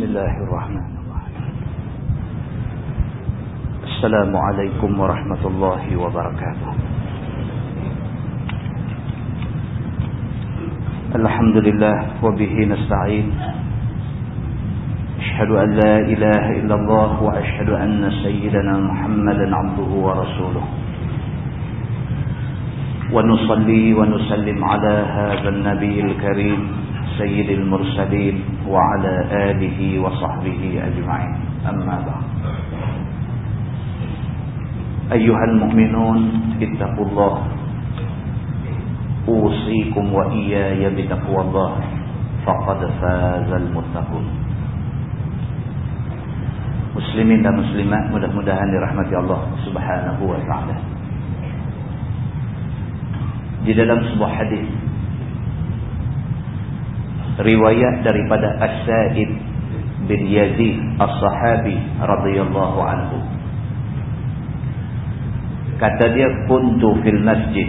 بسم الله الرحمن الرحيم. السلام عليكم ورحمة الله وبركاته. الحمد لله وبه نستعين. أشهد أن لا إله إلا الله وأشهد أن سيدنا محمدا عبده ورسوله. ونصلي ونسلم على هذا النبي الكريم. سيد المرسلين وعلى آله وصحبه أجمعين. أما بعد. أيها المؤمنون اتقوا الله. أوصيكم وإياي بتقوى الله. فقد فاز المتقون. مسلمين dan muslimat mudah-mudahan Subhanahu wa taala. Di dalam sebuah hadis riwayat daripada As-Sa'id bin Yazid As-Sahabi radhiyallahu anhu kata dia kuntu fil masjid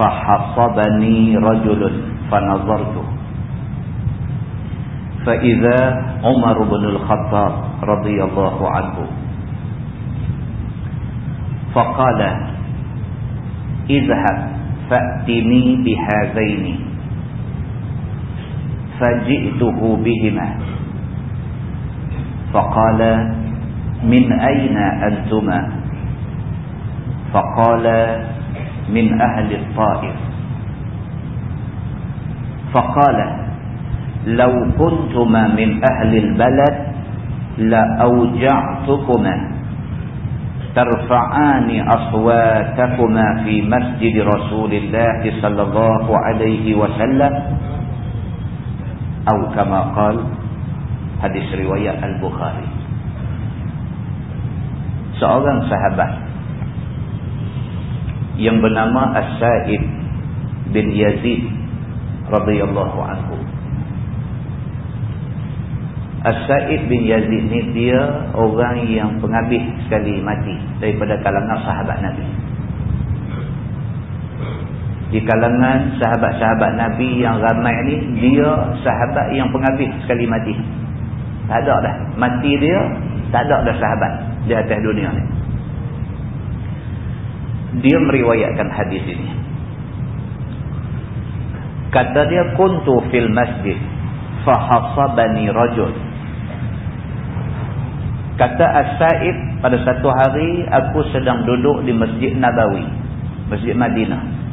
fahasabani rajulun fanazartu فإذا عمر بن الخطاب رضي الله عنه فقال اذهب فأتني بهذين فجئته بهما. فقال من أين أنتما؟ فقال من أهل الطائف. فقال لو كنتما من أهل البلد لأوجعتكما. ترفعان أصواتكما في مسجد رسول الله صلى الله عليه وسلم. Atau kama qal hadis riwayat al-Bukhari. Seorang sahabat yang bernama As-Sa'id bin Yazid radhiyallahu anhu. As-Sa'id bin Yazid ni dia orang yang penghabis sekali mati daripada kalangan sahabat Nabi di kalangan sahabat-sahabat Nabi yang ramai ni dia sahabat yang penghabis sekali mati. Tak ada dah. Mati dia tak ada dah sahabat di atas dunia ni. Dia meriwayatkan hadis ini. Kata dia kuntu fil masjid fahasabani rajul. Kata As-Sa'id pada satu hari aku sedang duduk di Masjid Nabawi Masjid Madinah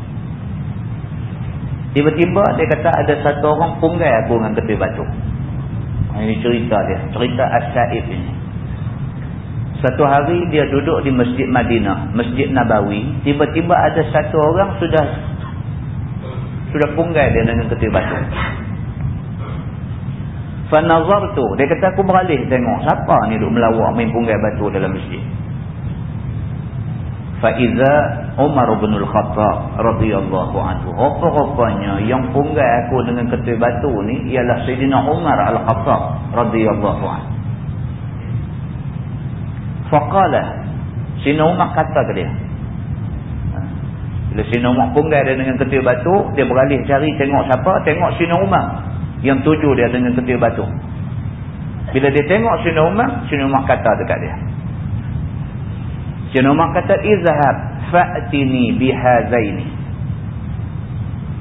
Tiba-tiba dia kata ada satu orang punggai aku dengan tepi batu. Ini cerita dia. Cerita As-Sa'id ini. Satu hari dia duduk di Masjid Madinah. Masjid Nabawi. Tiba-tiba ada satu orang sudah sudah punggai dia dengan tepi batu. Fanazar tu. Dia kata aku beralih tengok. Siapa ni duduk melawak main punggai batu dalam masjid. Faiza Umar bin Al-Khattab radhiyallahu anhu. Apa-apanya yang punggai aku dengan ketua batu ni ialah Sayyidina Umar Al-Khattab radhiyallahu anhu. Faqala Sayyidina Umar kata ke dia. Ha. Bila Sayyidina Umar punggai dia dengan ketua batu, dia beralih cari tengok siapa? Tengok Sayyidina Umar yang tuju dia dengan ketua batu. Bila dia tengok Sayyidina Umar, Sayyidina Umar kata dekat dia. Sayyidina Umar kata izhab fa'tini bihazaini.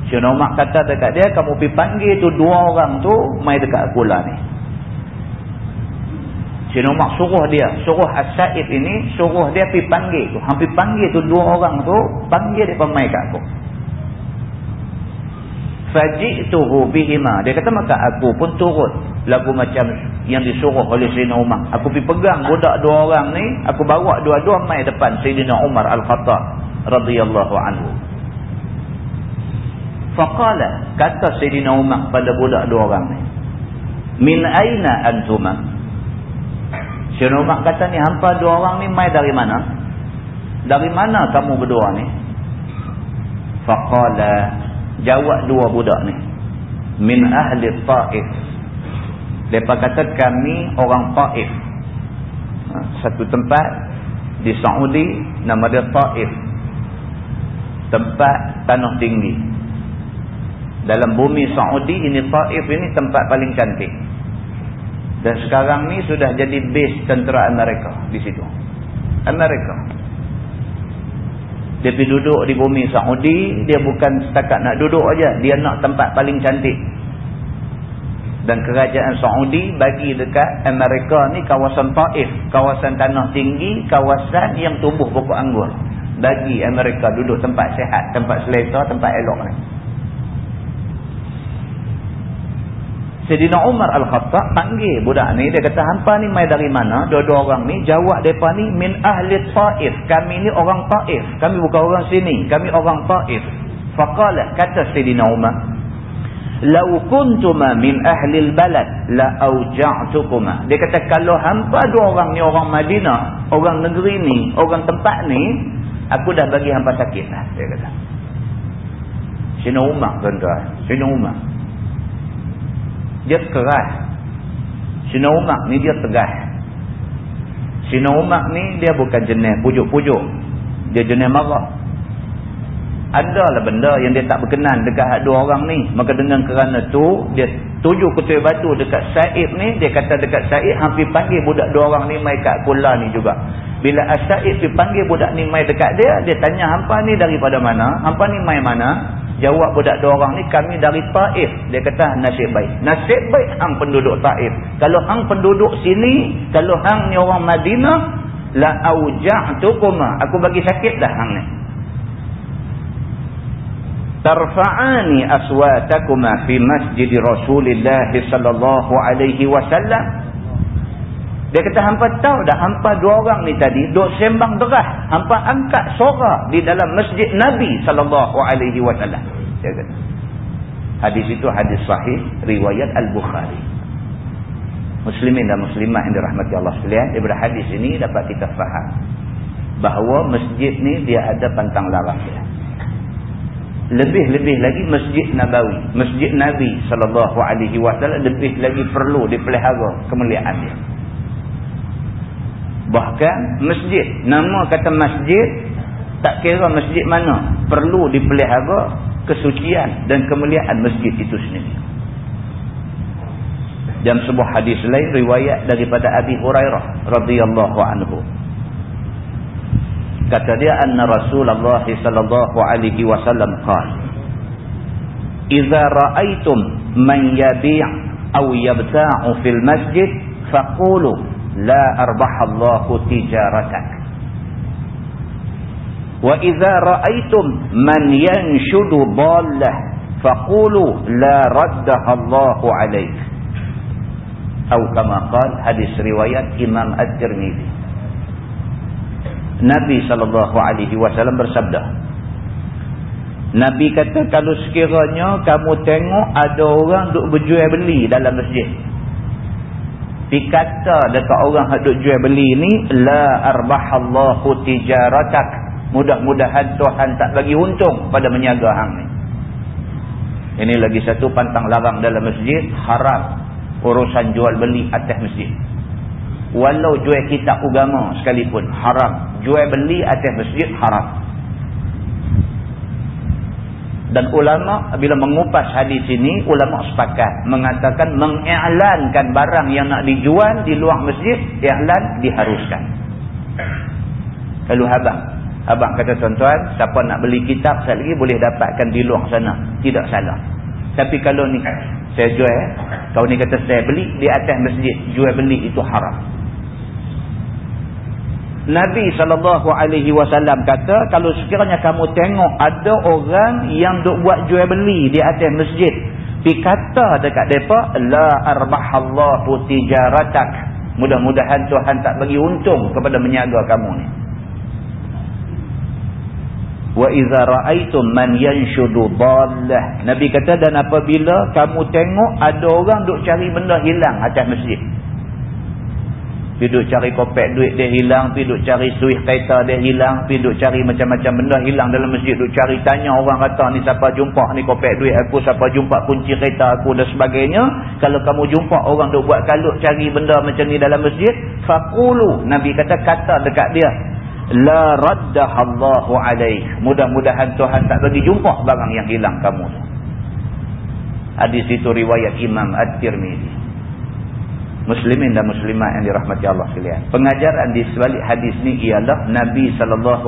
Sayyidina Umar kata dekat dia kamu pergi panggil tu dua orang tu mai dekat aku lah ni. Sayyidina Umar suruh dia, suruh As-Sa'id ini suruh dia pergi panggil tu. Hampir panggil tu dua orang tu, panggil dia mai kat aku. Faji'tuhu bihima. Dia kata maka aku pun turut lagu macam yang disuruh oleh Sayyidina Umar. Aku pergi pegang budak dua orang ni, aku bawa dua-dua mai depan Sayyidina Umar Al-Khattab radhiyallahu anhu. Faqala kata Sayyidina Umar pada budak dua orang ni. Min aina antuma? Sayyidina Umar kata ni hampa dua orang ni mai dari mana? Dari mana kamu berdua ni? Faqala jawab dua budak ni. Min ahli Taif mereka kata kami orang Taif. Ha, satu tempat di Saudi nama dia Taif. Tempat tanah tinggi. Dalam bumi Saudi ini Taif ini tempat paling cantik. Dan sekarang ni sudah jadi base tentera Amerika di situ. Amerika. Dia pergi duduk di bumi Saudi, dia bukan setakat nak duduk aja, dia nak tempat paling cantik. Dan kerajaan Saudi bagi dekat Amerika ni kawasan Taif, kawasan tanah tinggi, kawasan yang tumbuh pokok anggur. Bagi Amerika duduk tempat sehat, tempat selesa, tempat elok ni. Sayyidina Umar Al-Khattab panggil budak ni dia kata hampa ni mai dari mana? Dua-dua orang ni jawab depa ni min ahli Taif. Kami ni orang Taif. Kami bukan orang sini kami orang Taif. Faqala kata Sayyidina Umar law kuntuma min ahli al-balad la auja'tukuma. Dia kata kalau hampa dua orang ni orang Madinah orang negeri ni orang tempat ni aku dah bagi hampa sakit. Lah dia kata. Sayyidina Umar tuan-tuan. Sayyidina Umar dia keras Sina Umar ni dia tegas Sina Umar ni dia bukan jenis pujuk-pujuk. Dia jenis marah adalah benda yang dia tak berkenan dekat dua orang ni. Maka dengan kerana tu dia tuju kutul batu dekat Saib ni dia kata dekat Saib hampir panggil budak dua orang ni mai kat kula ni juga bila As-Saib dipanggil budak ni mai dekat dia dia tanya hampa ni daripada mana hampa ni mai mana Jawab budak dua orang ni kami dari Taif. Dia kata nasib baik. Nasib baik hang penduduk Taif. Kalau hang penduduk sini, kalau hang ni orang Madinah, la auja'tukuma. Aku bagi sakit dah hang ni. Tarfa'ani aswatakuma fi masjid Rasulillah sallallahu alaihi wasallam. Dia kata hampa tahu dah hampa dua orang ni tadi duk sembang derah. Hampa angkat suara di dalam masjid Nabi sallallahu alaihi wasallam. Dia kata. Hadis itu hadis sahih riwayat Al-Bukhari. Muslimin dan muslimat yang dirahmati Allah sekalian, daripada hadis ini dapat kita faham bahawa masjid ni dia ada pantang larang dia. Lebih-lebih lagi Masjid Nabawi, Masjid Nabi sallallahu alaihi wasallam lebih lagi perlu dipelihara kemuliaan dia. Bahkan masjid, nama kata masjid, tak kira masjid mana, perlu dipelihara kesucian dan kemuliaan masjid itu sendiri. Dan sebuah hadis lain riwayat daripada Abi Hurairah radhiyallahu anhu. Kata dia anna Rasulullah sallallahu alaihi wasallam qala Idza ra'aitum man yabi' aw yabta'u fil masjid faqulu la arbahallahu tijaratak wa idza ra'aytum man yanshudu dallah faqulu la raddahallahu alayk atau kama qala hadis riwayat Imam At-Tirmizi Nabi wasallam bersabda Nabi kata kalau sekiranya kamu tengok ada orang duk berjual beli dalam masjid dikata dekat orang yang duk jual beli ni la arbahallahu tijaratak mudah-mudahan Tuhan tak bagi untung pada meniaga hang ni. Ini lagi satu pantang larang dalam masjid haram urusan jual beli atas masjid walau jual kitab agama sekalipun haram. Jual beli atas masjid haram. Dan ulama bila mengupas hadis ini ulama sepakat. Mengatakan mengiklankan barang yang nak dijual di luar masjid iklan diharuskan. Lalu abang. Abang kata tuan-tuan siapa nak beli kitab sekali lagi boleh dapatkan di luar sana. Tidak salah. Tapi kalau ni saya jual kau ni kata saya beli di atas masjid jual beli itu haram Nabi SAW kata, kalau sekiranya kamu tengok ada orang yang duk buat jual beli di atas masjid. Pergi kata dekat mereka, La arbahallahu tijaratak. Mudah-mudahan Tuhan tak bagi untung kepada menyaga kamu ni. Wa iza ra'aitum man yanshudu dallah. Nabi kata, dan apabila kamu tengok ada orang duk cari benda hilang atas masjid. Pergi duduk cari kopek duit dia hilang. Pergi duduk cari suih kereta dia hilang. Pergi duduk cari macam-macam benda hilang dalam masjid. Duduk cari tanya orang kata ni siapa jumpa ni kopek duit aku. Siapa jumpa kunci kereta aku dan sebagainya. Kalau kamu jumpa orang duduk buat kalut cari benda macam ni dalam masjid. Fakulu. Nabi kata kata dekat dia. La raddahallahu alaih. Mudah-mudahan Tuhan tak bagi jumpa barang yang hilang kamu tu. Hadis itu riwayat Imam At-Tirmidhi. Muslimin dan Muslimat yang dirahmati Allah sekalian. Pengajaran di sebalik hadis ni ialah Nabi SAW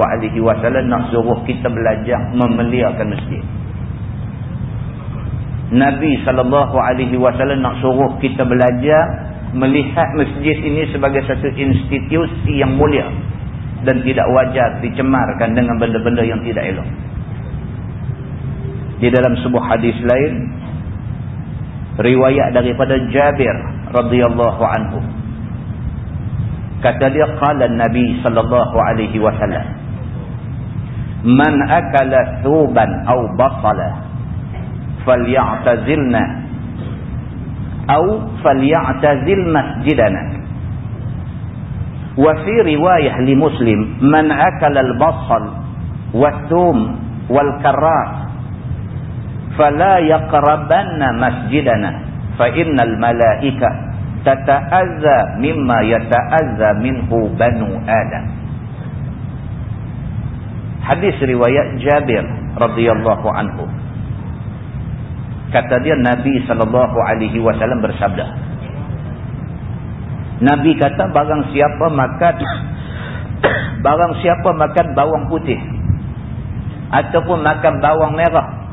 nak suruh kita belajar memeliakan masjid. Nabi SAW nak suruh kita belajar melihat masjid ini sebagai satu institusi yang mulia dan tidak wajar dicemarkan dengan benda-benda yang tidak elok. Di dalam sebuah hadis lain riwayat daripada Jabir radhiyallahu anhu kata dia qala nabi sallallahu alaihi wasallam man akala thuban aw basala falyatazilna aw falyatazil masjidana wa fi riwayah li muslim man akala al-basal wathum wal karrat fala yaqrabanna masjidana fa innal malaika tata'azza mimma yata'azza minhu banu adam. Hadis riwayat Jabir radhiyallahu anhu. Kata dia Nabi sallallahu alaihi wasallam bersabda Nabi kata barang siapa makan barang siapa makan bawang putih ataupun makan bawang merah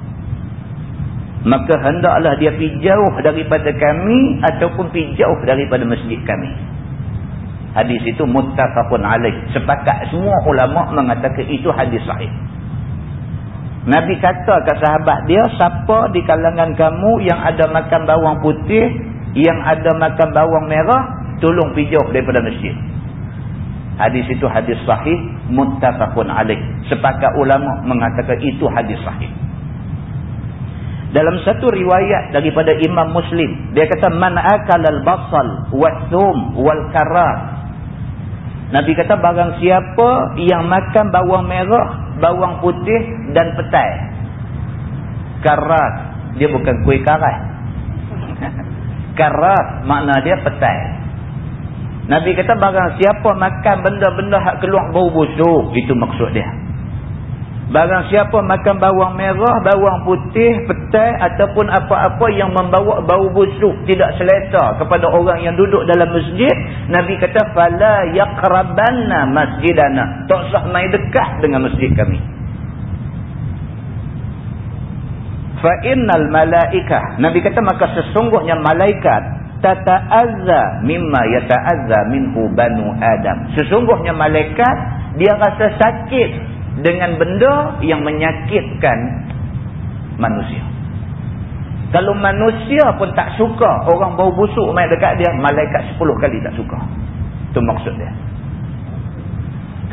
maka hendaklah dia pergi jauh daripada kami ataupun pergi jauh daripada masjid kami. Hadis itu muttafaqun alaih. Sepakat semua ulama mengatakan itu hadis sahih. Nabi kata ke sahabat dia, siapa di kalangan kamu yang ada makan bawang putih, yang ada makan bawang merah, tolong pergi jauh daripada masjid. Hadis itu hadis sahih, muttafaqun alaih. Sepakat ulama mengatakan itu hadis sahih. Dalam satu riwayat daripada Imam Muslim, dia kata man akal al-basal wathum wal karat. Nabi kata barang siapa yang makan bawang merah, bawang putih dan petai. Karat, dia bukan kuih karat. karat makna dia petai. Nabi kata barang siapa makan benda-benda hak keluar bau busuk, itu maksud dia. Barang siapa makan bawang merah, bawang putih, petai ataupun apa-apa yang membawa bau busuk tidak selesa kepada orang yang duduk dalam masjid, Nabi kata fala yaqrabanna masjidana. Tak usah mai dekat dengan masjid kami. Fa innal malaika, Nabi kata maka sesungguhnya malaikat tata'azza mimma yata'azza minhu banu Adam. Sesungguhnya malaikat dia rasa sakit dengan benda yang menyakitkan manusia. Kalau manusia pun tak suka orang bau busuk main dekat dia, malaikat 10 kali tak suka. Itu maksud dia.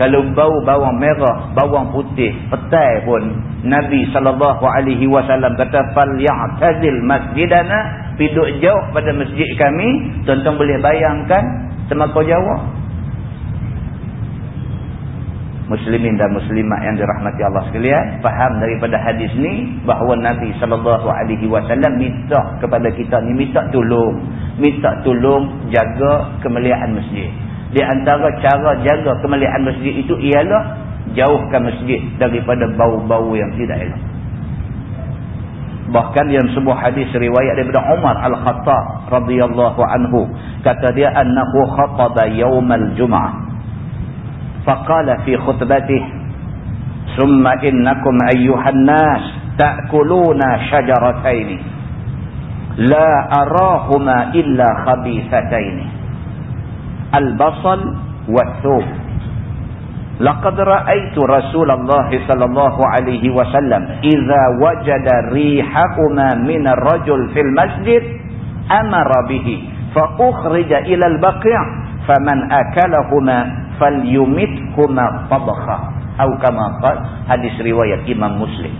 Kalau bau bawang merah, bawang putih, petai pun Nabi SAW kata fal ya'tazil masjidana piduk jauh pada masjid kami, tuan-tuan boleh bayangkan semaka jauh muslimin dan muslimat yang dirahmati Allah sekalian faham daripada hadis ni bahawa Nabi SAW minta kepada kita ni minta tolong minta tolong jaga kemuliaan masjid. Di antara cara jaga kemuliaan masjid itu ialah jauhkan masjid daripada bau-bau yang tidak elok. Bahkan dalam sebuah hadis riwayat daripada Umar Al-Khattab radhiyallahu anhu kata dia annahu khataba yaumal jum'ah فقال في خطبته ثم إنكم أيها الناس تأكلون شجرتين لا أراهما إلا خبيثتين البصل والثوم. لقد رأيت رسول الله صلى الله عليه وسلم إذا وجد ريحهما من الرجل في المسجد أمر به فأخرج إلى البقيع فمن أكلهما falyumithuma tabakha. Atau kama qal hadis riwayat Imam Muslim.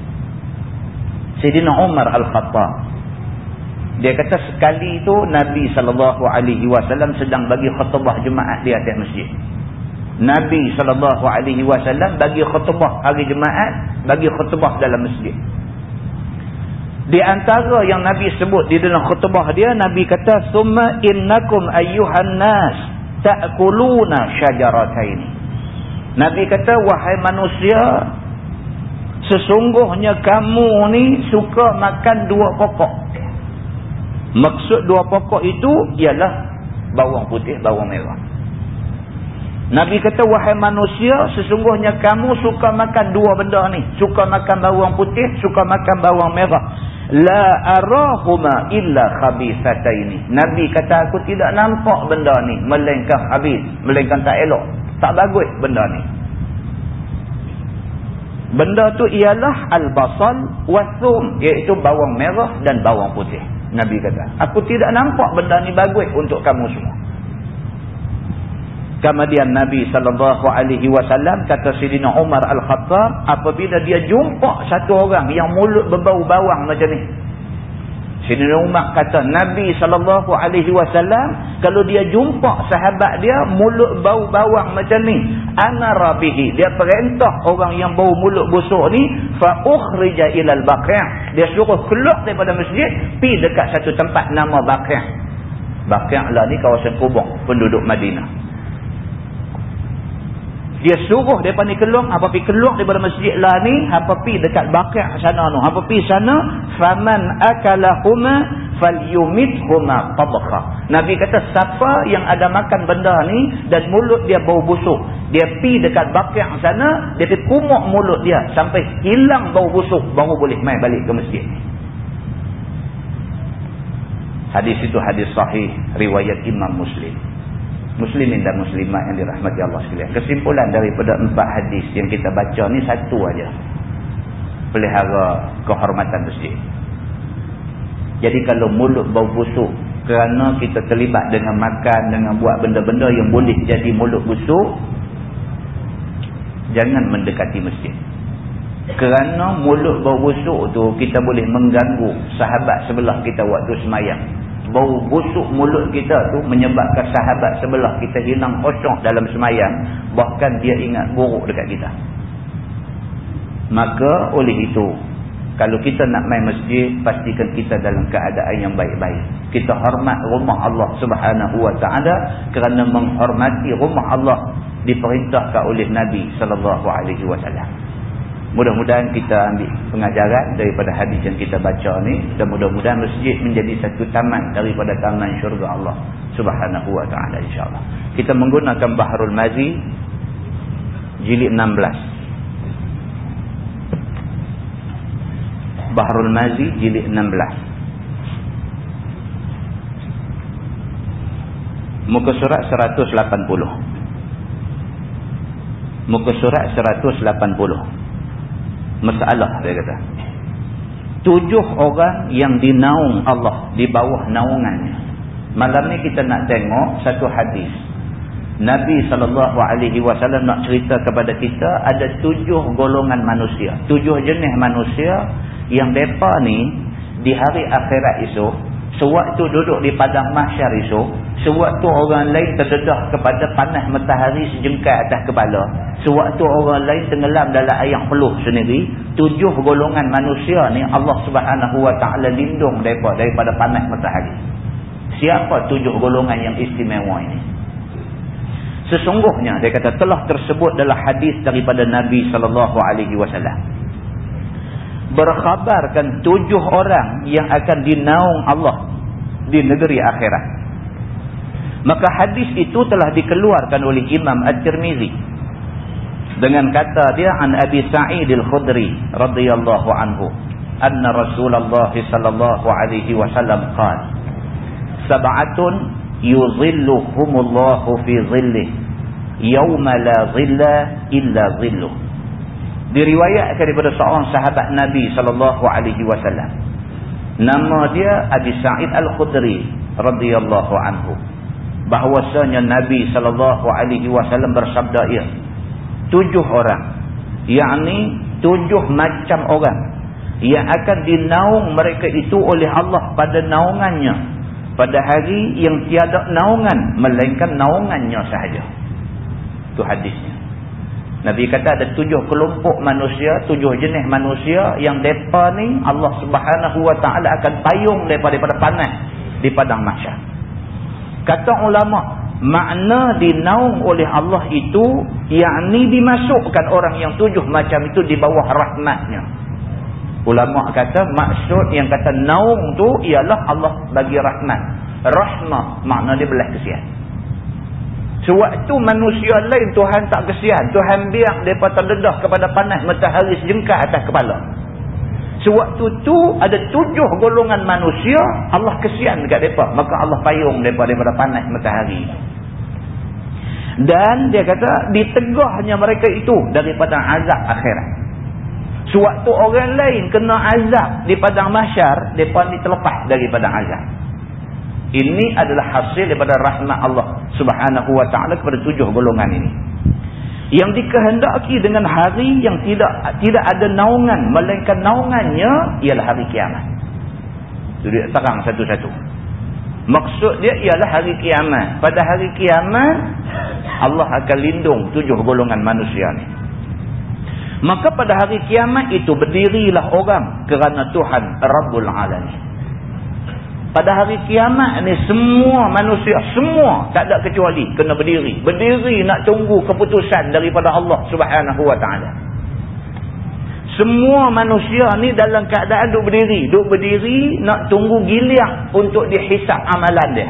Sayyidina Umar Al-Khattab. Dia kata sekali itu Nabi sallallahu alaihi wasallam sedang bagi khutbah jemaat di atas masjid. Nabi sallallahu alaihi wasallam bagi khutbah hari jemaat bagi khutbah dalam masjid. Di antara yang Nabi sebut di dalam khutbah dia Nabi kata summa innakum ayyuhan nas ta'kuluna syajarataini Nabi kata wahai manusia sesungguhnya kamu ni suka makan dua pokok maksud dua pokok itu ialah bawang putih, bawang merah. Nabi kata, wahai manusia, sesungguhnya kamu suka makan dua benda ni. Suka makan bawang putih, suka makan bawang merah. La arahuma illa khabisata ini. Nabi kata, aku tidak nampak benda ni. Melainkan habis. Melainkan tak elok. Tak bagus benda ni. Benda tu ialah al-basal wasum. Iaitu bawang merah dan bawang putih. Nabi kata, aku tidak nampak benda ni bagus untuk kamu semua. Kemudian Nabi sallallahu alaihi wasallam kata Sayyidina Umar Al-Khattab apabila dia jumpa satu orang yang mulut berbau bawang macam ni. Sayyidina Umar kata Nabi sallallahu alaihi wasallam kalau dia jumpa sahabat dia mulut bau bawang macam ni, ana rabihi dia perintah orang yang bau mulut busuk ni fa ukhrija ila al-baqi'. Dia suruh keluar daripada masjid pi dekat satu tempat nama. Baqi' lah ni kawasan kubur penduduk Madinah. Dia suruh mereka ni keluar. Apa pergi keluar daripada masjid lah ni. Apa pergi dekat bakar sana tu. Apa pergi sana. Faman akalahuma falyumithuma tabakha. Nabi kata siapa yang ada makan benda ni. Dan mulut dia bau busuk. Dia pergi dekat bakar sana. Dia kumuk mulut dia. Sampai hilang bau busuk. Baru boleh main balik ke masjid. Hadis itu hadis sahih. Riwayat Imam Muslim muslimin dan muslimat yang dirahmati Allah sekalian. Kesimpulan daripada empat hadis yang kita baca ni satu aja. Pelihara kehormatan masjid. Jadi kalau mulut bau busuk kerana kita terlibat dengan makan, dengan buat benda-benda yang boleh jadi mulut busuk, jangan mendekati masjid. Kerana mulut bau busuk tu kita boleh mengganggu sahabat sebelah kita waktu semayang bau busuk mulut kita tu menyebabkan sahabat sebelah kita hilang kosong dalam semayang. Bahkan dia ingat buruk dekat kita. Maka oleh itu kalau kita nak main masjid pastikan kita dalam keadaan yang baik-baik. Kita hormat rumah Allah subhanahu wa ta'ala kerana menghormati rumah Allah diperintahkan oleh Nabi sallallahu alaihi wasallam Mudah-mudahan kita ambil pengajaran daripada hadis yang kita baca ni dan mudah-mudahan masjid menjadi satu taman daripada taman syurga Allah Subhanahu wa taala insya-Allah. Kita menggunakan Bahrul Mazi jilid 16. Bahrul Mazi jilid 16. Muka surat 180. Muka surat 180 masalah dia kata. Tujuh orang yang dinaung Allah di bawah naungannya. Malam ni kita nak tengok satu hadis. Nabi SAW nak cerita kepada kita ada tujuh golongan manusia. Tujuh jenis manusia yang mereka ni di hari akhirat esok sewaktu duduk di padang mahsyar esok Sewaktu orang lain terdedah kepada panas matahari sejengkal atas kepala. Sewaktu orang lain tenggelam dalam air peluh sendiri. Tujuh golongan manusia ni Allah subhanahu wa ta'ala lindung daripada, daripada panas matahari. Siapa tujuh golongan yang istimewa ini? Sesungguhnya dia kata telah tersebut dalam hadis daripada Nabi SAW. Berkhabarkan tujuh orang yang akan dinaung Allah di negeri akhirat. Maka hadis itu telah dikeluarkan oleh Imam At-Tirmizi. Dengan kata dia an Abi Sa'id Al-Khudri radhiyallahu anhu, anna Rasulullah sallallahu alaihi wasallam qala: "Sab'atun yuzilluhumullahu fi dhillihi yawma la dhilla illa dhilluh." Diriwayatkan daripada seorang sahabat Nabi sallallahu alaihi wasallam. Nama dia Abi Sa'id Al-Khudri radhiyallahu anhu. Bahwasanya Nabi sallallahu alaihi wasallam bersabda ia tujuh orang yakni tujuh macam orang yang akan dinaung mereka itu oleh Allah pada naungannya. Pada hari yang tiada naungan melainkan naungannya sahaja. Itu hadisnya Nabi kata ada tujuh kelompok manusia, tujuh jenis manusia yang mereka ni Allah subhanahu wa ta'ala akan payung daripada, daripada panas di padang masyarakat. Kata ulama, makna dinaung oleh Allah itu yakni dimasukkan orang yang tujuh macam itu di bawah rahmatnya. Ulama kata maksud yang kata naung tu ialah Allah bagi rahmat. rahmah makna dia belah kesian sewaktu manusia lain Tuhan tak kesian. Tuhan biar mereka terdedah kepada panas matahari sejengkal atas kepala. Sewaktu tu ada tujuh golongan manusia Allah kesian dekat mereka. Maka Allah payung mereka daripada panas matahari. Dan dia kata ditegahnya mereka itu daripada azab akhirat. Sewaktu orang lain kena azab di padang masyar mereka ni terlepas daripada azab ini adalah hasil daripada rahmat Allah subhanahu wa ta'ala kepada tujuh golongan ini. Yang dikehendaki dengan hari yang tidak tidak ada naungan melainkan naungannya ialah hari kiamat. Itu dia terang satu-satu. Maksud dia ialah hari kiamat. Pada hari kiamat Allah akan lindung tujuh golongan manusia ni. Maka pada hari kiamat itu berdirilah orang kerana Tuhan Rabbul Alamin pada hari kiamat ni semua manusia, semua tak ada kecuali kena berdiri. Berdiri nak tunggu keputusan daripada Allah subhanahu wa ta'ala. Semua manusia ni dalam keadaan duduk berdiri. Duduk berdiri nak tunggu giliang untuk dihisap amalan dia.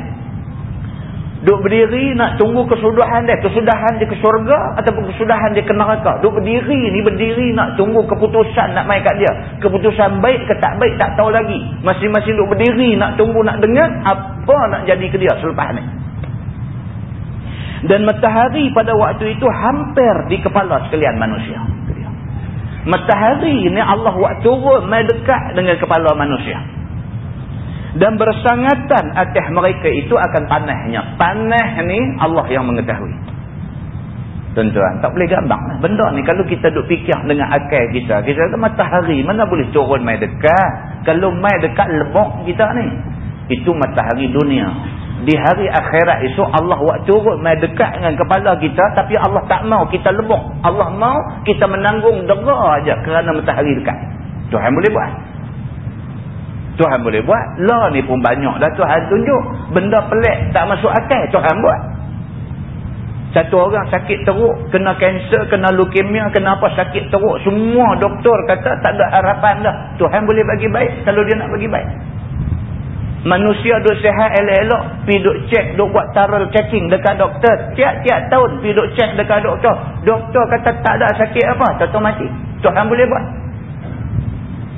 Duk berdiri nak tunggu kesudahan dia. Kesudahan dia ke syurga ataupun kesudahan dia ke neraka. Duk berdiri ni berdiri nak tunggu keputusan nak main kat dia. Keputusan baik ke tak baik tak tahu lagi. Masing-masing duk berdiri nak tunggu nak dengar apa nak jadi ke dia selepas ni. Dan matahari pada waktu itu hampir di kepala sekalian manusia. Matahari ni Allah waktu turun main dekat dengan kepala manusia dan bersangatan atas mereka itu akan panahnya. Panah ni Allah yang mengetahui. Tuan-tuan, tak boleh gambar. Benda ni kalau kita duk fikir dengan akal kita, kita kata matahari mana boleh turun mai dekat. Kalau mai dekat lebok kita ni. Itu matahari dunia. Di hari akhirat esok Allah buat turun mai dekat dengan kepala kita tapi Allah tak mau kita lebok. Allah mau kita menanggung dera aja kerana matahari dekat. Tuhan boleh buat. Tuhan boleh buat. Law ni pun banyak dah Tuhan tunjuk. Benda pelik tak masuk akal Tuhan buat. Satu orang sakit teruk, kena kanser, kena leukemia, kena apa sakit teruk. Semua doktor kata tak ada harapan dah. Tuhan boleh bagi baik kalau dia nak bagi baik. Manusia duk sehat elok-elok, pergi duk cek, duk buat thorough checking dekat doktor. Tiap-tiap tahun pergi duk cek dekat doktor. Doktor kata tak ada sakit apa, tak mati. Tuhan boleh buat.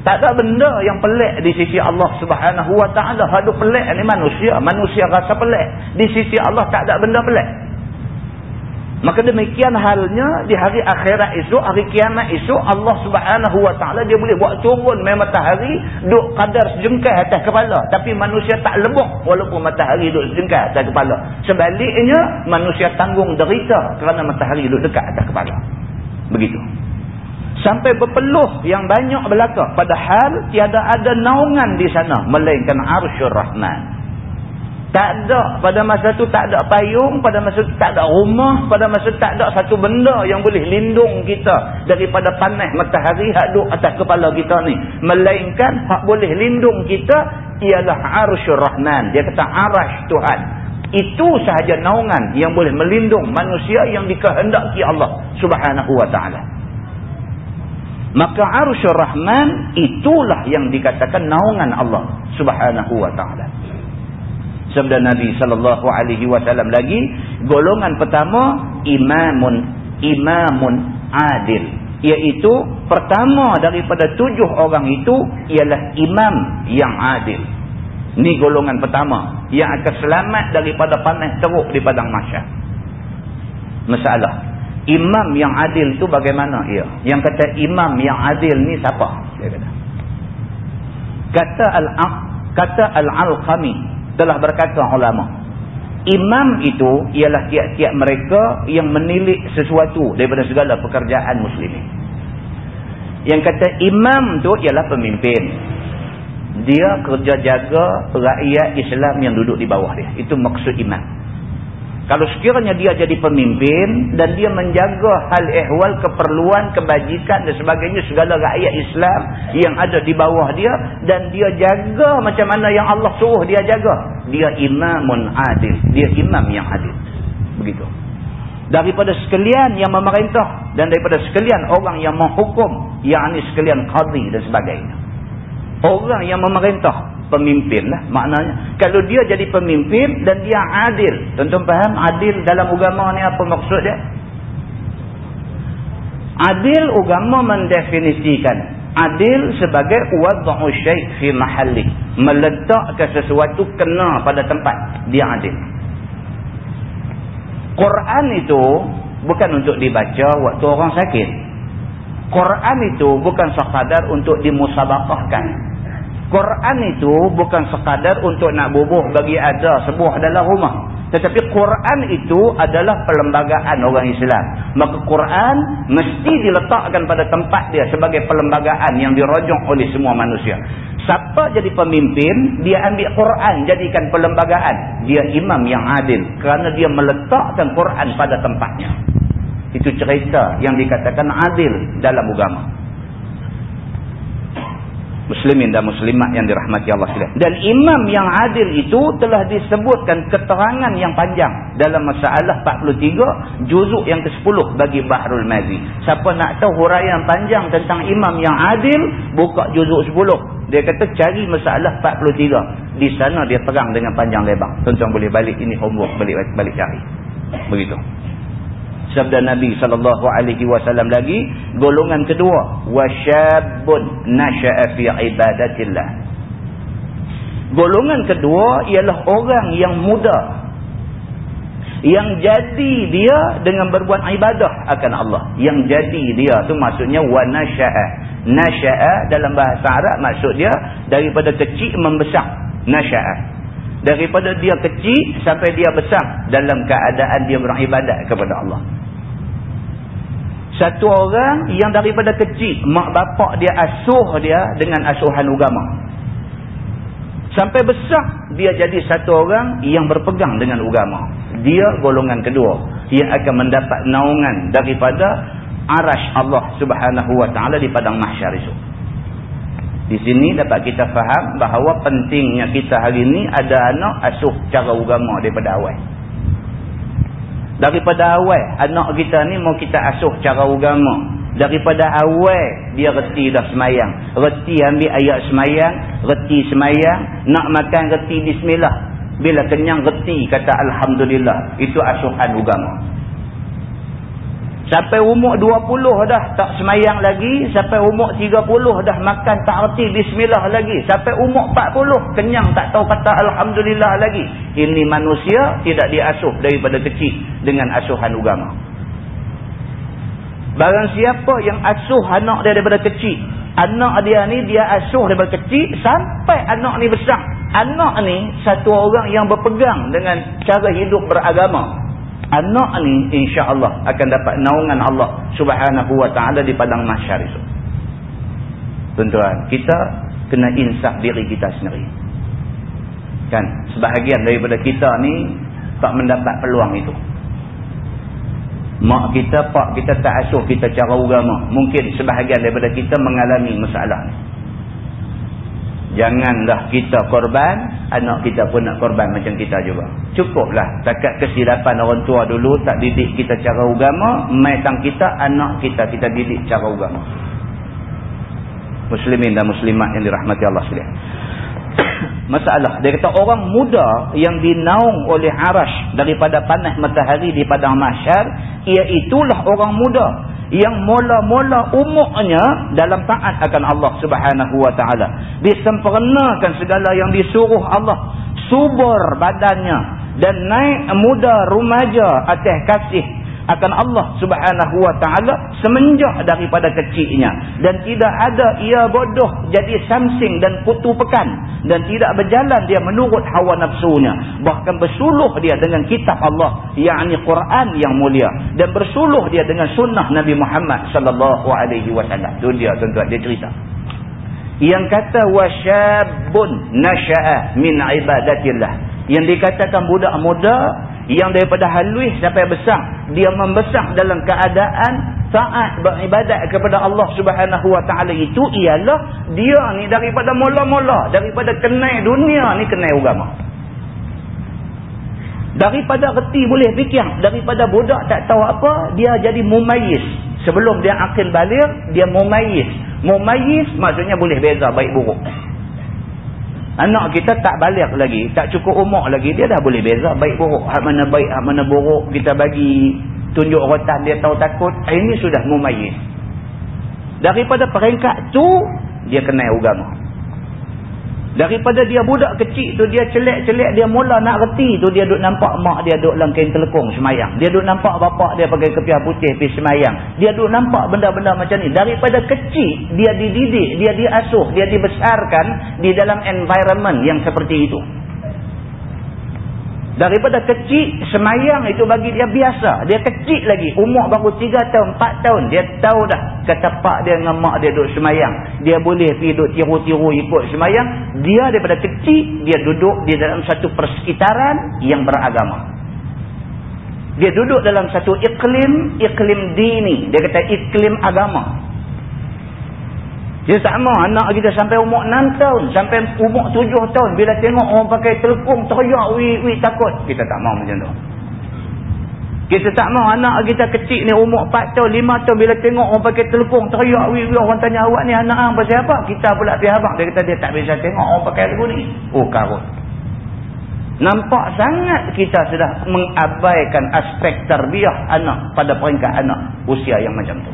Tak ada benda yang pelik di sisi Allah subhanahu wa ta'ala. Hadu pelik ni manusia. Manusia rasa pelik. Di sisi Allah tak ada benda pelik. Maka demikian halnya di hari akhirat itu, hari kiamat itu, Allah subhanahu wa ta'ala dia boleh buat turun main matahari, duk kadar sejengkal atas kepala. Tapi manusia tak lebok walaupun matahari duk sejengkal atas kepala. Sebaliknya, manusia tanggung derita kerana matahari duk dekat atas kepala. Begitu sampai berpeluh yang banyak belakang padahal tiada ada naungan di sana melainkan arsyur rahman. Tak ada pada masa tu tak ada payung pada masa tu tak ada rumah pada masa tu tak ada satu benda yang boleh lindung kita daripada panas matahari hak duk atas kepala kita ni. Melainkan hak boleh lindung kita ialah arsyur rahman. Dia kata arash Tuhan. Itu sahaja naungan yang boleh melindung manusia yang dikehendaki Allah subhanahu wa ta'ala maka arsyur rahman itulah yang dikatakan naungan Allah subhanahu wa ta'ala. Sabda Nabi sallallahu alaihi wasallam lagi golongan pertama imamun imamun adil. Iaitu pertama daripada tujuh orang itu ialah imam yang adil. Ni golongan pertama yang akan selamat daripada panas teruk di padang masyarakat masalah imam yang adil tu bagaimana ia? Yang kata imam yang adil ni siapa? Dia kata. Kata al kata al-alqami. Telah berkata ulama. Imam itu ialah tiap-tiap mereka yang menilik sesuatu daripada segala pekerjaan muslimin yang kata imam tu ialah pemimpin. Dia kerja jaga rakyat Islam yang duduk di bawah dia. Itu maksud imam kalau sekiranya dia jadi pemimpin dan dia menjaga hal ehwal, keperluan, kebajikan dan sebagainya segala rakyat Islam yang ada di bawah dia dan dia jaga macam mana yang Allah suruh dia jaga. Dia imamun adil. Dia imam yang adil. Begitu. Daripada sekalian yang memerintah dan daripada sekalian orang yang menghukum, yakni sekalian qadhi dan sebagainya. Orang yang memerintah pemimpin lah maknanya. Kalau dia jadi pemimpin dan dia adil. Tuan-tuan faham adil dalam agama ni apa maksud dia? Adil agama mendefinisikan. Adil sebagai wad'u syai' fi mahalli. Meletakkan sesuatu kena pada tempat. Dia adil. Quran itu bukan untuk dibaca waktu orang sakit. Quran itu bukan sekadar untuk dimusabakahkan. Quran itu bukan sekadar untuk nak bubuh bagi ada sebuah dalam rumah. Tetapi Quran itu adalah perlembagaan orang Islam. Maka Quran mesti diletakkan pada tempat dia sebagai perlembagaan yang dirojong oleh semua manusia. Siapa jadi pemimpin, dia ambil Quran jadikan perlembagaan. Dia imam yang adil kerana dia meletakkan Quran pada tempatnya. Itu cerita yang dikatakan adil dalam agama. Muslimin dan muslimat yang dirahmati Allah sekalian. Dan imam yang adil itu telah disebutkan keterangan yang panjang dalam masalah 43 juzuk yang ke-10 bagi Bahrul Mazi. Siapa nak tahu huraian panjang tentang imam yang adil, buka juzuk 10. Dia kata cari masalah 43. Di sana dia terang dengan panjang lebar. Tuan-tuan boleh balik ini homework balik balik cari. Begitu sabda Nabi sallallahu alaihi wasallam lagi golongan kedua wasyabun nasha'a fi ibadatillah. Golongan kedua ialah orang yang muda yang jadi dia dengan berbuat ibadah akan Allah. Yang jadi dia tu maksudnya wa nasha'a. Nasha'a dalam bahasa Arab maksud dia daripada kecil membesar. Nasha'a. Daripada dia kecil sampai dia besar dalam keadaan dia beribadat kepada Allah satu orang yang daripada kecil mak bapak dia asuh dia dengan asuhan agama. Sampai besar dia jadi satu orang yang berpegang dengan agama. Dia golongan kedua yang akan mendapat naungan daripada arash Allah Subhanahu wa taala di padang mahsyar itu. Di sini dapat kita faham bahawa pentingnya kita hari ini ada anak asuh cara agama daripada awal daripada awal anak kita ni mau kita asuh cara agama. Daripada awal dia reti dah semayang. Reti ambil ayat semayang reti semayang nak makan reti bismillah. Bila kenyang reti kata Alhamdulillah. Itu asuhan agama Sampai umur 20 dah tak semayang lagi. Sampai umur 30 dah makan tak erti bismillah lagi. Sampai umur 40 kenyang tak tahu kata Alhamdulillah lagi. Ini manusia tidak diasuh daripada kecil dengan asuhan agama. Barang siapa yang asuh anak dia daripada kecil. Anak dia ni dia asuh daripada kecil sampai anak ni besar. Anak ni satu orang yang berpegang dengan cara hidup beragama anak ni insya-Allah akan dapat naungan Allah Subhanahu wa taala di padang mahsyar itu. Tuan-tuan, kita kena insaf diri kita sendiri. Kan, sebahagian daripada kita ni tak mendapat peluang itu. Mak kita, pak kita tak asuh kita cara agama. Mungkin sebahagian daripada kita mengalami masalah ni. Janganlah kita korban, anak kita pun nak korban macam kita juga. Cukuplah. Takat kesilapan orang tua dulu tak didik kita cara agama, maitang kita, anak kita kita didik cara agama. Muslimin dan muslimat yang dirahmati Allah sekalian. Masalah. Dia kata orang muda yang dinaung oleh arash daripada panas matahari di padang masyar, iaitulah orang muda yang mula-mula umurnya dalam taat akan Allah subhanahu wa ta'ala. Disempurnakan segala yang disuruh Allah. Subur badannya dan naik muda rumaja atas kasih akan Allah subhanahu wa ta'ala semenjak daripada kecilnya. Dan tidak ada ia bodoh jadi samsing dan kutu pekan. Dan tidak berjalan dia menurut hawa nafsunya. Bahkan bersuluh dia dengan kitab Allah yakni Quran yang mulia. Dan bersuluh dia dengan sunnah Nabi Muhammad sallallahu alaihi wasallam. Tu dia tuan-tuan dia cerita. Yang kata wasyabun nasha'a min ibadatillah. Yang dikatakan budak muda yang daripada halus sampai besar dia membesar dalam keadaan taat beribadat kepada Allah Subhanahu wa taala. Itu ialah dia ni daripada mula-mula daripada kenal dunia ni kenal agama. Daripada reti boleh fikir daripada budak tak tahu apa dia jadi mumayyiz. Sebelum dia akil balik dia mumayyiz. Mumayyiz maksudnya boleh beza baik buruk Anak kita tak balik lagi, tak cukup umur lagi, dia dah boleh beza baik buruk. Hak mana baik, hak mana buruk, kita bagi tunjuk rotan dia tahu takut. Ini sudah mumayyiz. Daripada peringkat tu, dia kenal agama. Daripada dia budak kecil tu dia celek-celek dia mula nak reti tu dia duk nampak mak dia duk dalam kain telekung semayang. Dia duk nampak bapak dia pakai kepiah putih pergi semayang. Dia duk nampak benda-benda macam ni. Daripada kecil dia dididik, dia diasuh, dia dibesarkan di dalam environment yang seperti itu. Daripada kecil, semayang itu bagi dia biasa. Dia kecil lagi. Umur baru 3 tahun, 4 tahun. Dia tahu dah. Kata pak dia dengan mak dia duduk semayang. Dia boleh pergi duduk tiru-tiru ikut semayang. Dia daripada kecil, dia duduk di dalam satu persekitaran yang beragama. Dia duduk dalam satu iklim, iklim dini. Dia kata iklim agama. Dia sama anak kita sampai umur 6 tahun, sampai umur 7 tahun. Bila tengok orang pakai telekung, teriak, wih, wih, takut. Kita tak mau macam tu. Kita tak mau anak kita kecil ni umur 4 tahun, 5 tahun. Bila tengok orang pakai telekung, teriak, wih, wih. Orang tanya awak ni anak apa siapa? Kita pula pihak abang. Dia kata dia tak bisa tengok orang pakai telekung ni. Oh, karut. Nampak sangat kita sudah mengabaikan aspek terbiah anak pada peringkat anak usia yang macam tu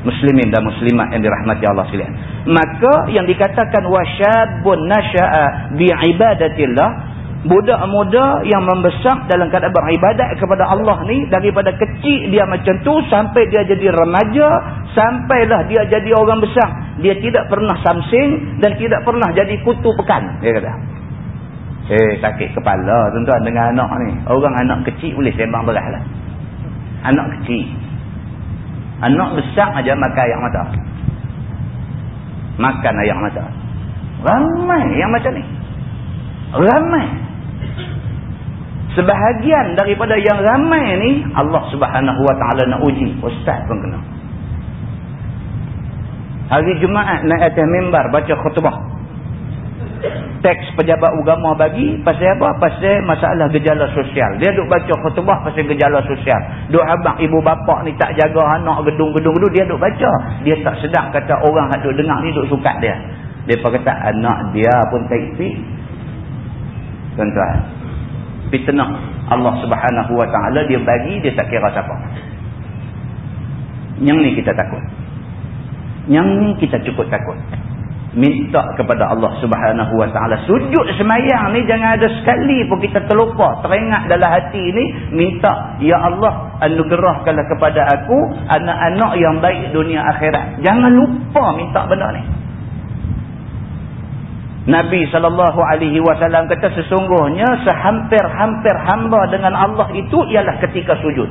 muslimin dan muslimat yang dirahmati Allah sekalian. Maka yang dikatakan wasyabun nasya'a bi'ibadatillah budak muda yang membesar dalam keadaan beribadat kepada Allah ni daripada kecil dia macam tu sampai dia jadi remaja sampailah dia jadi orang besar. Dia tidak pernah samsing dan tidak pernah jadi kutu pekan dia kata. Eh sakit kepala tuan-tuan dengan anak ni. Orang anak kecil boleh sembang beras lah. Anak kecil Anak besar aja makan air mata. Makan air mata. Ramai yang macam ni. Ramai. Sebahagian daripada yang ramai ni Allah Subhanahu Wa Taala nak uji. Ustaz pun kena. Hari Jumaat naik atas mimbar baca khutbah teks pejabat agama bagi pasal apa? Pasal masalah gejala sosial. Dia duk baca khutbah pasal gejala sosial. Duk abang ibu bapa ni tak jaga anak gedung-gedung tu dia duk baca. Dia tak sedar kata orang yang duk dengar ni duk suka dia. Dia kata anak dia pun tak isi. Tuan-tuan. Fitnah Allah subhanahu wa ta'ala dia bagi dia tak kira siapa. Yang ni kita takut. Yang ni kita cukup takut minta kepada Allah subhanahu wa ta'ala. Sujud semayang ni jangan ada sekali pun kita terlupa teringat dalam hati ni minta Ya Allah anugerahkanlah kepada aku anak-anak yang baik dunia akhirat. Jangan lupa minta benda ni. Nabi SAW kata sesungguhnya sehampir-hampir hamba dengan Allah itu ialah ketika sujud.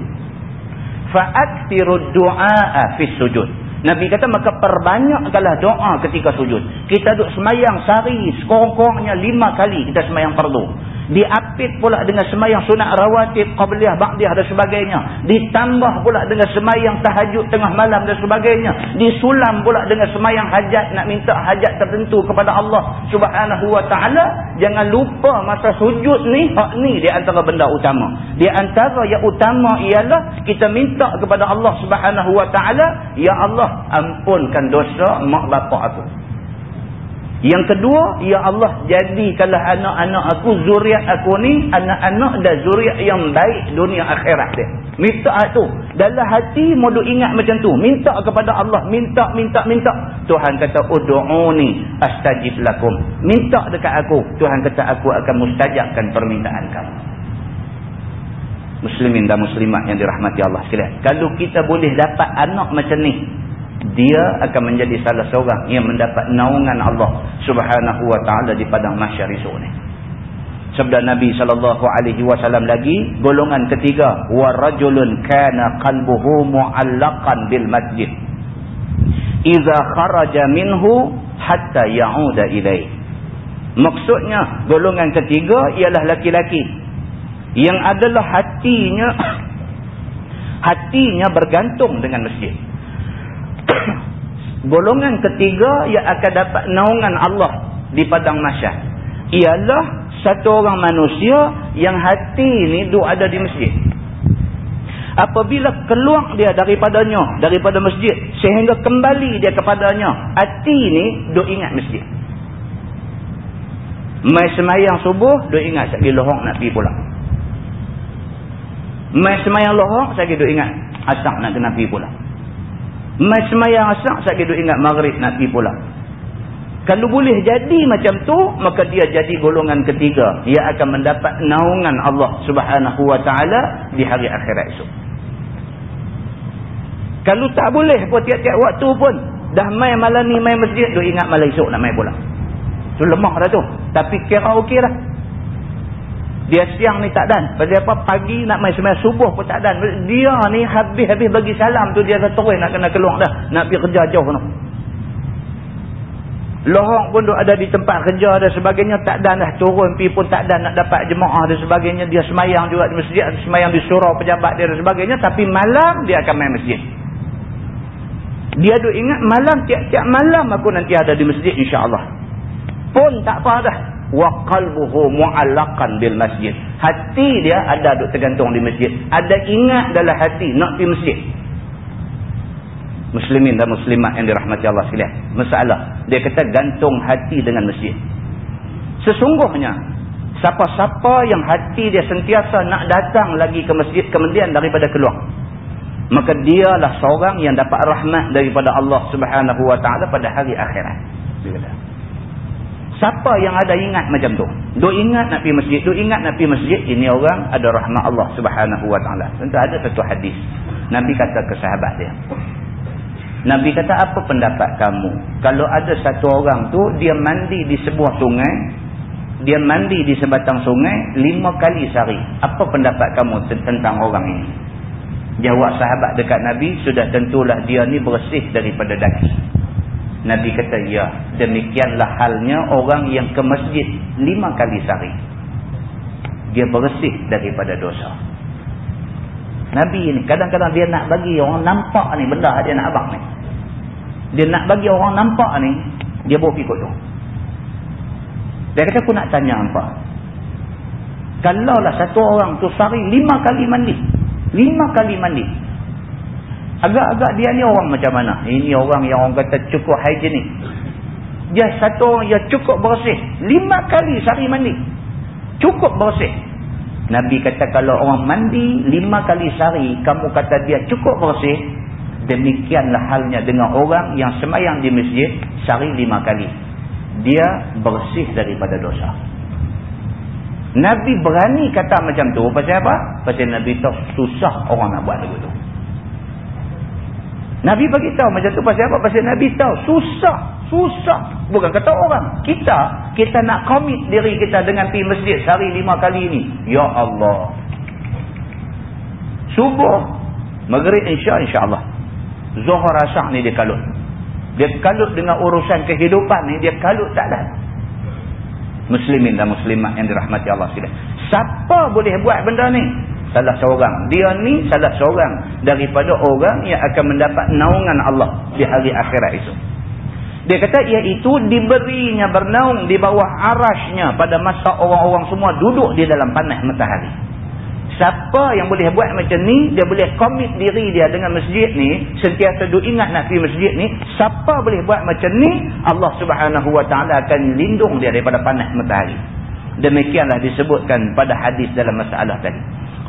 Fa'aktirud du'a'a fi sujud Nabi kata maka perbanyakkanlah doa ketika sujud. Kita duduk semayang sehari sekurang-kurangnya lima kali kita semayang fardu diapit pula dengan semayang sunat rawatib qabliyah ba'diyah dan sebagainya. Ditambah pula dengan semayang tahajud tengah malam dan sebagainya. Disulam pula dengan semayang hajat nak minta hajat tertentu kepada Allah subhanahu wa ta'ala. Jangan lupa masa sujud ni hak ni di antara benda utama. Di antara yang utama ialah kita minta kepada Allah subhanahu wa ta'ala ya Allah ampunkan dosa mak bapak aku yang kedua, Ya Allah jadikanlah anak-anak aku, zuriat aku ni, anak-anak dan zuriat yang baik dunia akhirat dia. Minta tu. Dalam hati mau ingat macam tu. Minta kepada Allah. Minta, minta, minta. Tuhan kata, Udu'uni astajib lakum. Minta dekat aku. Tuhan kata, aku akan mustajabkan permintaan kamu. Muslimin dan muslimat yang dirahmati Allah sekalian. Kalau kita boleh dapat anak macam ni, dia akan menjadi salah seorang yang mendapat naungan Allah subhanahu wa ta'ala di padang masyar esok ni. Sabda Nabi SAW lagi golongan ketiga wa rajulun kana qalbuhu mu'allaqan bil masjid. Iza kharaja minhu hatta ya'uda ilaih maksudnya golongan ketiga ialah laki-laki. Yang adalah hatinya hatinya bergantung dengan masjid golongan ketiga yang akan dapat naungan Allah di padang masyar ialah satu orang manusia yang hati ni duk ada di masjid apabila keluar dia daripadanya daripada masjid sehingga kembali dia kepadanya hati ni duk ingat masjid Mai semayang subuh, duk ingat sekali lohong nak pergi pula. Mai semayang lohong, sekali duk ingat asak nak kena pergi pula. Mai semayang asak, sekali duk ingat maghrib nak pergi pula. Kalau boleh jadi macam tu, maka dia jadi golongan ketiga. Dia akan mendapat naungan Allah subhanahu wa ta'ala di hari akhirat esok. Kalau tak boleh pun tiap-tiap waktu pun, dah main malam ni main masjid, dia ingat malam esok nak main pula. Tu lemah dah tu. Tapi kira okey lah. Dia siang ni tak dan. Pasal apa? Pagi nak main semai subuh pun tak dan. Dia ni habis-habis bagi salam tu dia dah terus nak kena keluar dah. Nak pergi kerja jauh tu. Lohong pun duk ada di tempat kerja dan sebagainya tak dan dah turun pi pun tak dan nak dapat jemaah dan sebagainya dia semayang juga di masjid semayang di surau pejabat dia dan sebagainya tapi malam dia akan main masjid dia duk ingat malam tiap-tiap malam aku nanti ada di masjid insya-Allah pun tak apa dah wa qalbuhu mu'allaqan bil masjid hati dia ada duk tergantung di masjid ada ingat dalam hati nak pergi masjid muslimin dan muslimat yang dirahmati Allah sekalian. Masalah, dia kata gantung hati dengan masjid. Sesungguhnya, siapa-siapa yang hati dia sentiasa nak datang lagi ke masjid kemudian daripada keluar. Maka dialah seorang yang dapat rahmat daripada Allah subhanahu wa ta'ala pada hari akhirat. Dia kata. Siapa yang ada ingat macam tu? Duk ingat nak pergi masjid, duk ingat nak pergi masjid, ini orang ada rahmat Allah subhanahu wa ta'ala. Tentu ada satu hadis. Nabi kata ke sahabat dia. Nabi kata apa pendapat kamu kalau ada satu orang tu dia mandi di sebuah sungai dia mandi di sebatang sungai lima kali sehari apa pendapat kamu tentang orang ini jawab sahabat dekat Nabi sudah tentulah dia ni bersih daripada daki Nabi kata ya demikianlah halnya orang yang ke masjid lima kali sehari dia bersih daripada dosa Nabi ni kadang-kadang dia nak bagi orang nampak ni benda dia nak abang ni. Dia nak bagi orang nampak ni, dia bawa pergi tu. Dia kata aku nak tanya apa. Kalau lah satu orang tu sehari lima kali mandi. Lima kali mandi. Agak-agak dia ni orang macam mana? Ini orang yang orang kata cukup hygienik. Dia satu orang yang cukup bersih. Lima kali sehari mandi. Cukup bersih. Nabi kata kalau orang mandi lima kali sehari, kamu kata dia cukup bersih, demikianlah halnya dengan orang yang semayang di masjid sehari lima kali. Dia bersih daripada dosa. Nabi berani kata macam tu, pasal apa? Pasal Nabi tahu susah orang nak buat begitu. Nabi bagi tahu macam tu pasal apa? Pasal Nabi tahu susah, susah. Bukan kata orang. Kita, kita nak komit diri kita dengan pergi masjid sehari lima kali ini. Ya Allah. Subuh, maghrib insya insyaAllah. Zuhur asyak ni dia kalut. Dia kalut dengan urusan kehidupan ni, dia kalut tak ada. Muslimin dan muslimat yang dirahmati Allah sekalian. Siapa boleh buat benda ni? Salah seorang. Dia ni salah seorang daripada orang yang akan mendapat naungan Allah di hari akhirat itu. Dia kata iaitu diberinya bernaung di bawah arasnya pada masa orang-orang semua duduk di dalam panas matahari. Siapa yang boleh buat macam ni, dia boleh komit diri dia dengan masjid ni, sentiasa duk ingat nak pergi masjid ni, siapa boleh buat macam ni, Allah subhanahu wa ta'ala akan lindung dia daripada panas matahari. Demikianlah disebutkan pada hadis dalam masalah tadi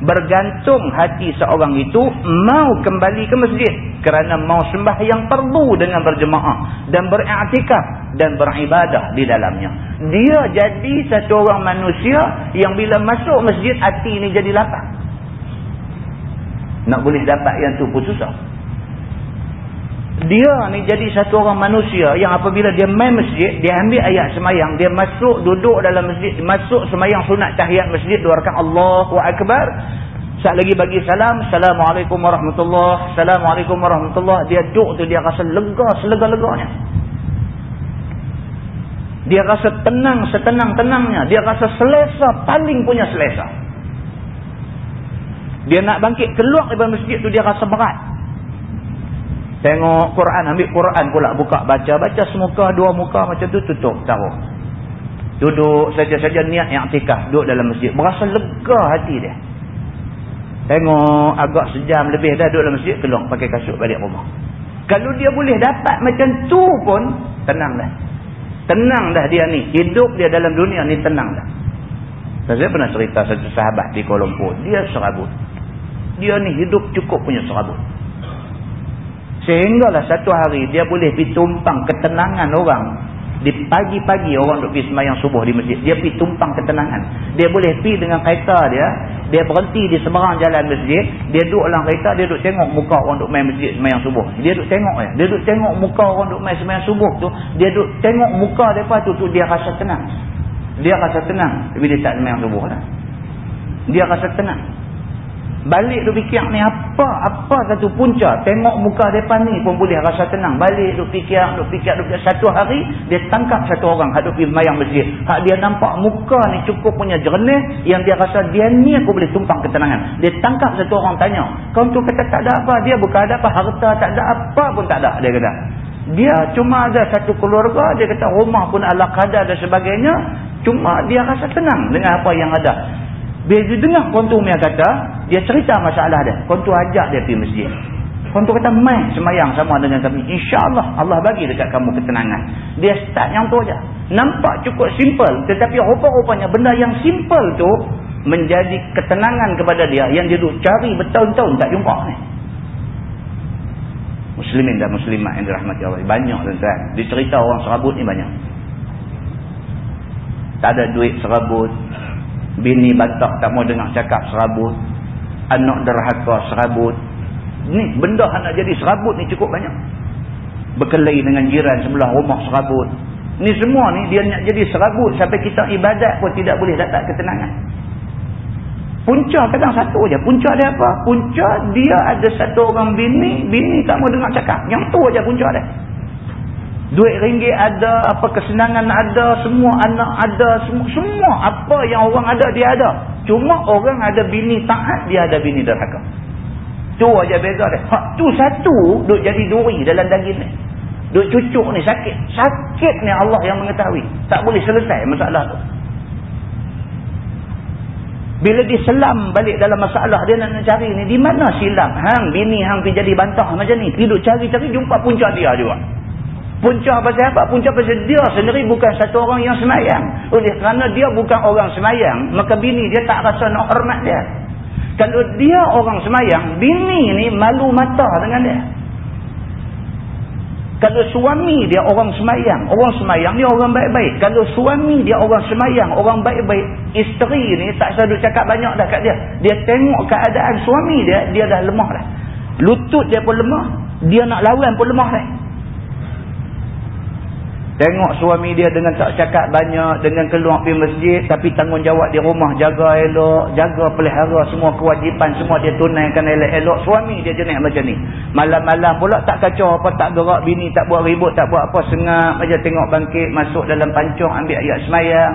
bergantung hati seorang itu mau kembali ke masjid kerana mau sembah yang perlu dengan berjemaah dan beriktikaf dan beribadah di dalamnya. Dia jadi satu orang manusia yang bila masuk masjid hati ini jadi lapang. Nak boleh dapat yang tu pun susah dia ni jadi satu orang manusia yang apabila dia main masjid, dia ambil ayat semayang, dia masuk duduk dalam masjid, masuk semayang sunat tahiyat masjid, dua rakan Allahu Akbar. Saat lagi bagi salam, Assalamualaikum warahmatullahi Assalamualaikum warahmatullahi Dia duduk tu dia rasa lega selega-leganya. Dia rasa tenang setenang-tenangnya. Dia rasa selesa, paling punya selesa. Dia nak bangkit keluar daripada masjid tu dia rasa berat. Tengok Quran, ambil Quran pula buka baca, baca semuka dua muka macam tu tutup taruh. Duduk saja-saja niat yang iktikaf, duduk dalam masjid, berasa lega hati dia. Tengok agak sejam lebih dah duduk dalam masjid, keluar pakai kasut balik rumah. Kalau dia boleh dapat macam tu pun tenang dah. Tenang dah dia ni. Hidup dia dalam dunia ni tenang dah. Saya pernah cerita satu sahabat di Kuala Lumpur. Dia serabut. Dia ni hidup cukup punya serabut. Sehinggalah satu hari dia boleh pergi tumpang ketenangan orang di pagi-pagi orang duduk pergi semayang subuh di masjid. Dia pergi tumpang ketenangan. Dia boleh pergi dengan kereta dia. Dia berhenti di seberang jalan masjid. Dia duduk dalam kereta. Dia duduk tengok muka orang duduk main masjid semayang subuh. Dia duduk tengok ya. Dia duduk tengok muka orang duduk main semayang subuh tu. Dia duduk tengok muka mereka tu. tu dia rasa tenang. Dia rasa tenang. Tapi dia tak semayang subuh lah. Dia rasa tenang. Balik tu fikir ni apa? Apa satu punca? Tengok muka depan ni pun boleh rasa tenang. Balik tu fikir, tu fikir, tu. Satu hari, dia tangkap satu orang hadapi mayang masjid. Hak dia nampak muka ni cukup punya jernih. Yang dia rasa dia ni aku boleh tumpang ketenangan. Dia tangkap satu orang tanya. Kau tu kata tak ada apa? Dia bukan ada apa? Harta tak ada apa pun tak ada. Dia kata. Dia cuma ada satu keluarga. Dia kata rumah pun ala kadar dan sebagainya. Cuma dia rasa tenang dengan apa yang ada. Bila dia dengar kontu punya kata, dia cerita masalah dia. Kontu ajak dia pergi masjid. Kontu kata, main semayang sama dengan kami. InsyaAllah Allah bagi dekat kamu ketenangan. Dia start yang tu aja. Nampak cukup simple. Tetapi rupa-rupanya benda yang simple tu menjadi ketenangan kepada dia yang dia duduk cari bertahun-tahun tak jumpa ni. Muslimin dan muslimat yang dirahmati Allah. Banyak tuan-tuan. Dia cerita orang serabut ni banyak. Tak ada duit serabut bini batak tak mau dengar cakap serabut. Anak derhaka serabut. Ni benda nak jadi serabut ni cukup banyak. Berkelahi dengan jiran sebelah rumah serabut. Ni semua ni dia nak jadi serabut sampai kita ibadat pun tidak boleh dapat ketenangan. Punca kadang satu je. Punca dia apa? Punca dia ada satu orang bini bini tak mau dengar cakap. Yang tu aja punca dia duit ringgit ada, apa kesenangan ada, semua anak ada, semua, semua apa yang orang ada dia ada. Cuma orang ada bini taat, dia ada bini derhaka. Tu aja beza dia. Hak tu satu duk jadi duri dalam daging ni. Duk cucuk ni sakit. Sakit ni Allah yang mengetahui. Tak boleh selesai masalah tu. Bila dia selam balik dalam masalah dia nak, nak cari ni, di mana silap? Hang bini hang pergi jadi bantah macam ni. Pergi duk cari-cari jumpa punca dia juga. Punca pasal apa? Punca pasal dia sendiri bukan satu orang yang semayang. Oleh kerana dia bukan orang semayang, maka bini dia tak rasa nak hormat dia. Kalau dia orang semayang, bini ni malu mata dengan dia. Kalau suami dia orang semayang, orang semayang ni orang baik-baik. Kalau suami dia orang semayang, orang baik-baik, isteri ni tak selalu cakap banyak dah kat dia. Dia tengok keadaan suami dia, dia dah lemah dah. Lutut dia pun lemah, dia nak lawan pun lemah dah. Tengok suami dia dengan tak cakap banyak, dengan keluar pergi masjid, tapi tanggungjawab di rumah, jaga elok, jaga pelihara semua kewajipan, semua dia tunaikan elok-elok. Suami dia jenis macam ni. Malam-malam pula tak kacau apa, tak gerak bini, tak buat ribut, tak buat apa, sengap aja tengok bangkit, masuk dalam pancong, ambil ayat semayang.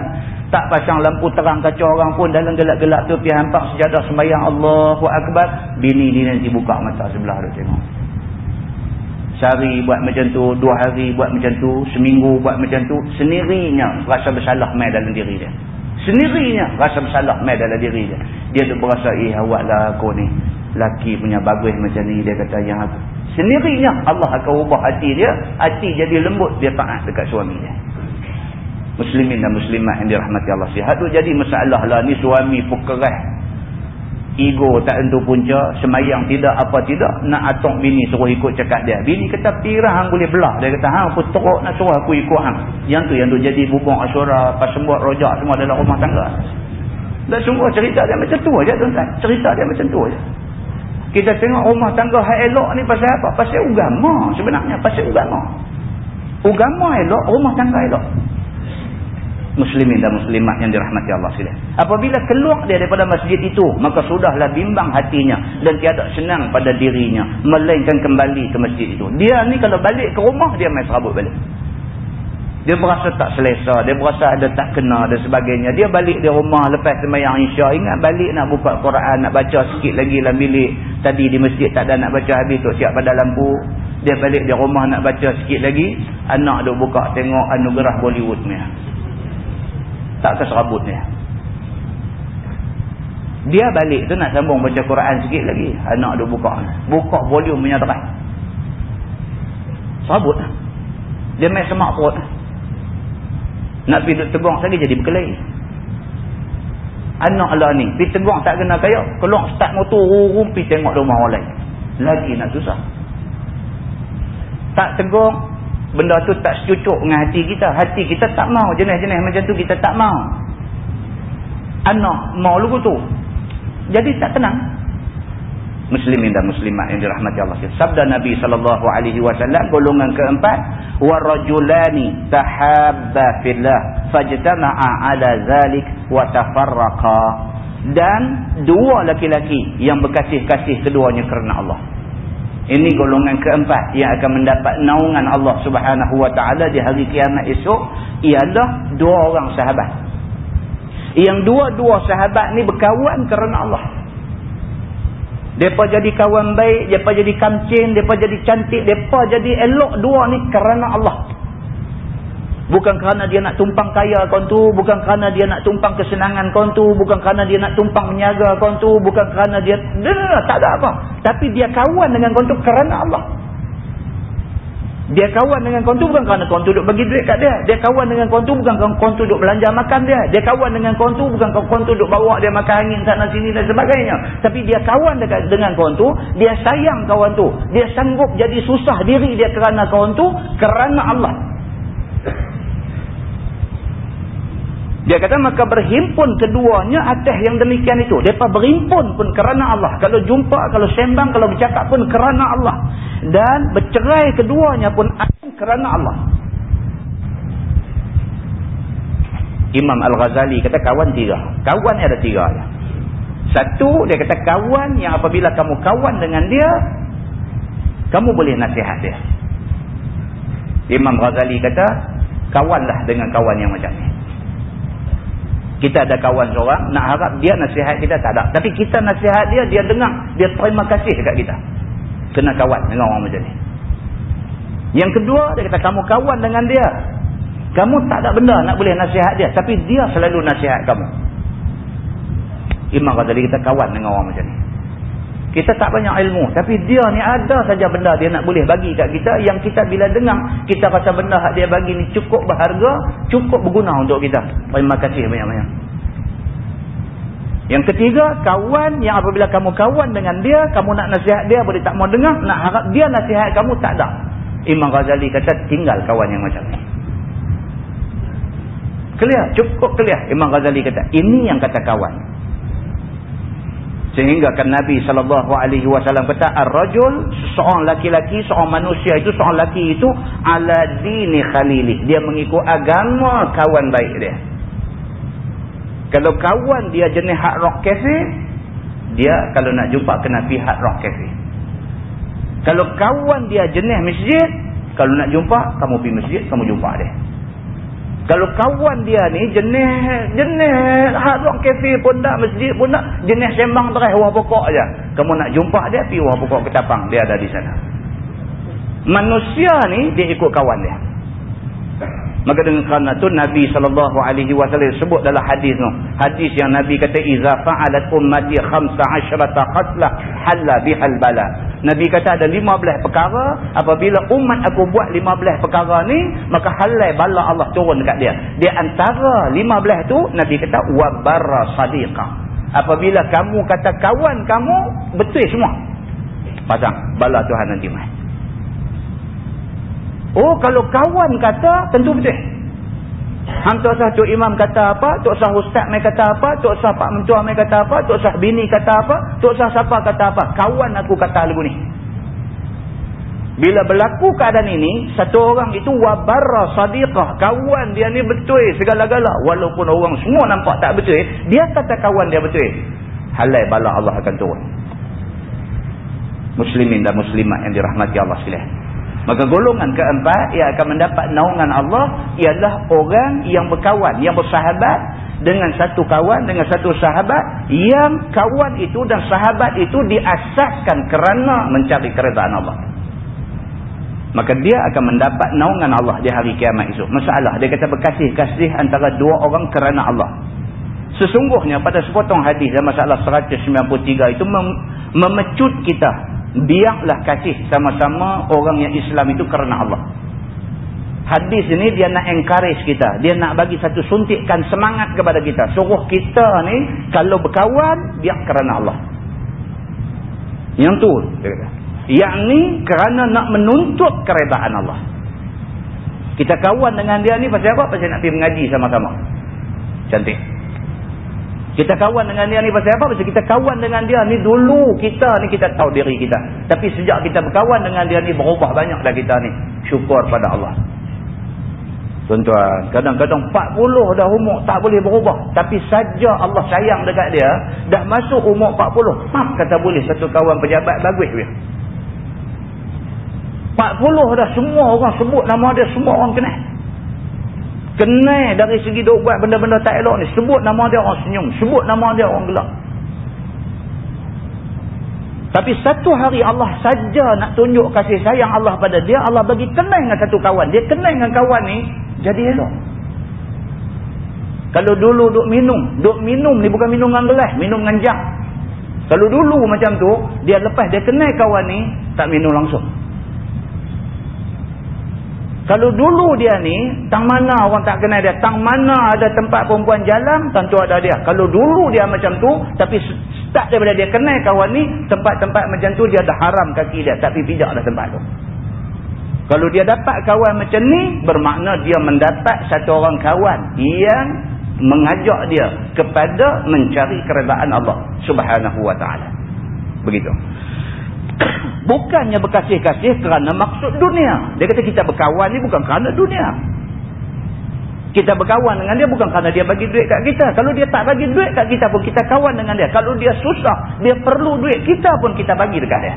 Tak pasang lampu terang kacau orang pun dalam gelap-gelap tu, pergi hampak sejadah semayang Allahu Akbar. Bini dia nanti buka mata sebelah tu tengok. Sehari buat macam tu, dua hari buat macam tu, seminggu buat macam tu. Sendirinya rasa bersalah main dalam diri dia. Sendirinya rasa bersalah main dalam diri dia. Dia tu berasa, eh awaklah aku ni. Laki punya bagus macam ni, dia kata yang aku. Sendirinya Allah akan ubah hati dia. Hati jadi lembut, dia taat dekat suami dia. Muslimin dan muslimat yang dirahmati Allah. Sihat tu jadi masalah lah. Ni suami pun keras ego tak tentu punca semayang tidak apa tidak nak atok bini suruh ikut cakap dia. Bini kata pirah hang boleh belah. Dia kata hang pun teruk nak suruh aku ikut hang? Yang tu yang tu jadi bubung asyura pas sembuat rojak semua dalam rumah tangga. Dan semua cerita dia macam tu aja tuan-tuan. Cerita dia macam tu aja. Kita tengok rumah tangga hak elok ni pasal apa? Pasal agama sebenarnya pasal agama agama elok rumah tangga elok muslimin dan muslimat yang dirahmati Allah sekalian. Apabila keluar dia daripada masjid itu, maka sudahlah bimbang hatinya dan tiada senang pada dirinya melainkan kembali ke masjid itu. Dia ni kalau balik ke rumah dia main serabut balik. Dia berasa tak selesa, dia berasa ada tak kena dan sebagainya. Dia balik di rumah lepas semayang isya, ingat balik nak buka Quran, nak baca sikit lagi dalam bilik. Tadi di masjid tak ada nak baca habis tu siap pada lampu. Dia balik di rumah nak baca sikit lagi, anak duk buka tengok anugerah Bollywood ni tak keserabut dia. Dia balik tu nak sambung baca Quran sikit lagi. Anak dia buka. Buka volume punya terang. Serabut. Dia main semak perut. Nak pergi duduk tegur lagi jadi berkelahi. Anak Allah ni. Pergi tegur tak kena kaya. Keluar start motor. Rum pergi tengok rumah orang lain. Lagi nak susah. Tak tegur. Benda tu tak secucuk dengan hati kita. Hati kita tak mau. Jenis-jenis macam tu kita tak mau. Anak mau lugu tu. Jadi tak tenang muslimin dan muslimat yang dirahmati Allah sabda Nabi sallallahu alaihi wasallam golongan keempat warajulani tahabba fillah fajtama'a ala zalik wa tafarraqa dan dua laki-laki yang berkasih-kasih keduanya kerana Allah ini golongan keempat. Yang akan mendapat naungan Allah Subhanahu wa taala di hari kiamat esok. Ialah dua orang sahabat. Yang dua-dua sahabat ni berkawan kerana Allah. Depa jadi kawan baik, depa jadi kamcin, depa jadi cantik, depa jadi elok dua ni kerana Allah. Bukan kerana dia nak tumpang kaya kau tu, bukan kerana dia nak tumpang kesenangan kau tu, bukan kerana dia nak tumpang menyaga kau tu, bukan kerana dia, tak ada apa. Tapi dia kawan dengan kau tu kerana Allah. Dia kawan dengan kontu bukan kerana kontu duduk bagi duit kat dia. Dia kawan dengan kontu bukan kerana kontu duduk belanja makan dia. Dia kawan dengan kontu bukan kerana kontu duduk bawa dia makan angin sana sini dan sebagainya. Tapi dia kawan dengan kontu, dia sayang kawan tu. Dia sanggup jadi susah diri dia kerana kawan tu, kerana Allah. Dia kata maka berhimpun keduanya atas yang demikian itu. Mereka berhimpun pun kerana Allah. Kalau jumpa, kalau sembang, kalau bercakap pun kerana Allah. Dan bercerai keduanya pun kerana Allah. Imam Al-Ghazali kata kawan tiga. Kawan ada tiga. Satu, dia kata kawan yang apabila kamu kawan dengan dia, kamu boleh nasihat dia. Imam Ghazali kata, kawanlah dengan kawan yang macam ni. Kita ada kawan seorang, nak harap dia nasihat kita, tak ada. Tapi kita nasihat dia, dia dengar. Dia terima kasih dekat kita. Kena kawan dengan orang macam ni. Yang kedua, dia kata, kamu kawan dengan dia. Kamu tak ada benda nak boleh nasihat dia. Tapi dia selalu nasihat kamu. Imam kata kita kawan dengan orang macam ni. Kita tak banyak ilmu. Tapi dia ni ada saja benda dia nak boleh bagi kat kita. Yang kita bila dengar, kita rasa benda dia bagi ni cukup berharga, cukup berguna untuk kita. Terima kasih banyak-banyak. Yang ketiga, kawan yang apabila kamu kawan dengan dia, kamu nak nasihat dia, boleh tak mau dengar, nak harap dia nasihat kamu, tak ada. Imam Ghazali kata, tinggal kawan yang macam ni. Clear, cukup clear. Imam Ghazali kata, ini yang kata kawan. Sehingga kan Nabi SAW kata, Ar-Rajul, seorang laki-laki, seorang manusia itu, seorang laki itu, ala dini khalili. Dia mengikut agama kawan baik dia. Kalau kawan dia jenis hard rock cafe, dia kalau nak jumpa kena pergi hard rock cafe. Kalau kawan dia jenis masjid, kalau nak jumpa, kamu pergi masjid, kamu jumpa dia. Kalau kawan dia ni jenis jenis hadrak kafe pun tak, masjid pun tak, jenis sembang terah buah pokok aja. Kamu nak jumpa dia pi buah pokok ketapang, dia ada di sana. Manusia ni dia ikut kawan dia. Maka dengan kerana tu Nabi SAW sebut dalam hadis tu. Hadis yang Nabi kata, Iza fa'alat ummati khamsa asyrata khaslah halla bihal bala. Nabi kata ada lima belah perkara. Apabila umat aku buat lima belah perkara ni, maka halai bala Allah turun dekat dia. Di antara lima belah tu, Nabi kata, Wabarra sadiqah. Apabila kamu kata kawan kamu, betul semua. Pasang, bala Tuhan nanti mai. Oh kalau kawan kata tentu betul. Hang tu sah Tok Imam kata apa, Tok sah Ustaz mai kata apa, Tok sah Pak Mentua mai kata apa, Tok sah bini kata apa, Tok sah siapa kata apa. Kawan aku kata lagu ni. Bila berlaku keadaan ini, satu orang itu wabarra sadiqah. Kawan dia ni betul segala-gala. Walaupun orang semua nampak tak betul, dia kata kawan dia betul. Halai bala Allah akan turun. Muslimin dan muslimat yang dirahmati Allah sekalian. Maka golongan keempat yang akan mendapat naungan Allah ialah orang yang berkawan, yang bersahabat dengan satu kawan, dengan satu sahabat yang kawan itu dan sahabat itu diasaskan kerana mencari keredaan Allah. Maka dia akan mendapat naungan Allah di hari kiamat itu. Masalah, dia kata berkasih-kasih antara dua orang kerana Allah. Sesungguhnya pada sepotong hadis dalam masalah 193 itu mem memecut kita biarlah kasih sama-sama orang yang Islam itu kerana Allah. Hadis ini dia nak encourage kita. Dia nak bagi satu suntikkan semangat kepada kita. Suruh kita ni kalau berkawan, biar kerana Allah. Yang tu. Yang ni kerana nak menuntut keredaan Allah. Kita kawan dengan dia ni pasal apa? Pasal nak pergi mengaji sama-sama. Cantik. Kita kawan dengan dia ni pasal apa? Pasal kita kawan dengan dia ni dulu kita ni kita tahu diri kita. Tapi sejak kita berkawan dengan dia ni berubah banyak dah kita ni. Syukur pada Allah. Tuan-tuan, kadang-kadang 40 dah umur tak boleh berubah. Tapi saja Allah sayang dekat dia, dah masuk umur 40. Maaf kata boleh satu kawan pejabat bagus dia. 40 dah semua orang sebut nama dia, semua orang kenal. Kenal dari segi duk buat benda-benda tak elok ni. Sebut nama dia orang senyum, sebut nama dia orang gelap. Tapi satu hari Allah saja nak tunjuk kasih sayang Allah pada dia, Allah bagi kenal dengan satu kawan. Dia kenal dengan kawan ni, jadi elok. Kalau dulu duk minum, duk minum ni bukan minum dengan gelas, minum dengan jam. Kalau dulu macam tu, dia lepas dia kenal kawan ni, tak minum langsung. Kalau dulu dia ni, tang mana orang tak kenal dia, tang mana ada tempat perempuan jalan, tentu ada dia. Kalau dulu dia macam tu, tapi start daripada dia kenal kawan ni, tempat-tempat macam tu dia dah haram kaki dia, tapi pijak dah tempat tu. Kalau dia dapat kawan macam ni, bermakna dia mendapat satu orang kawan yang mengajak dia kepada mencari keredaan Allah subhanahu wa ta'ala. Begitu. Bukannya berkasih-kasih kerana maksud dunia. Dia kata kita berkawan ni bukan kerana dunia. Kita berkawan dengan dia bukan kerana dia bagi duit kat kita. Kalau dia tak bagi duit kat kita pun kita kawan dengan dia. Kalau dia susah, dia perlu duit, kita pun kita bagi dekat dia.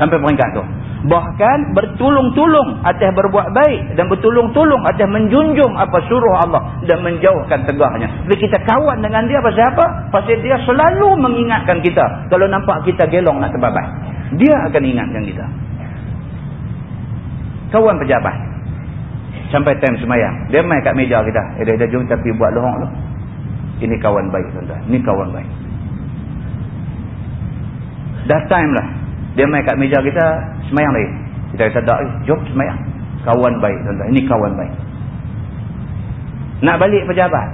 Sampai peringkat tu. Bahkan bertulung-tulung atas berbuat baik dan bertulung-tulung atas menjunjung apa suruh Allah dan menjauhkan tegahnya. Bila kita kawan dengan dia pasal apa? Pasal dia selalu mengingatkan kita kalau nampak kita gelong nak terbabat. Dia akan ingatkan kita. Kawan pejabat. Sampai time semayang. Dia main kat meja kita. Eh, dia, dia jom tapi buat lohong tu. Ini kawan baik tuan-tuan. Ini kawan baik. Dah time lah. Dia main kat meja kita, semayang lagi. Kita kata, tak, jom semayang. Kawan baik, tuan-tuan. Ini kawan baik. Nak balik pejabat.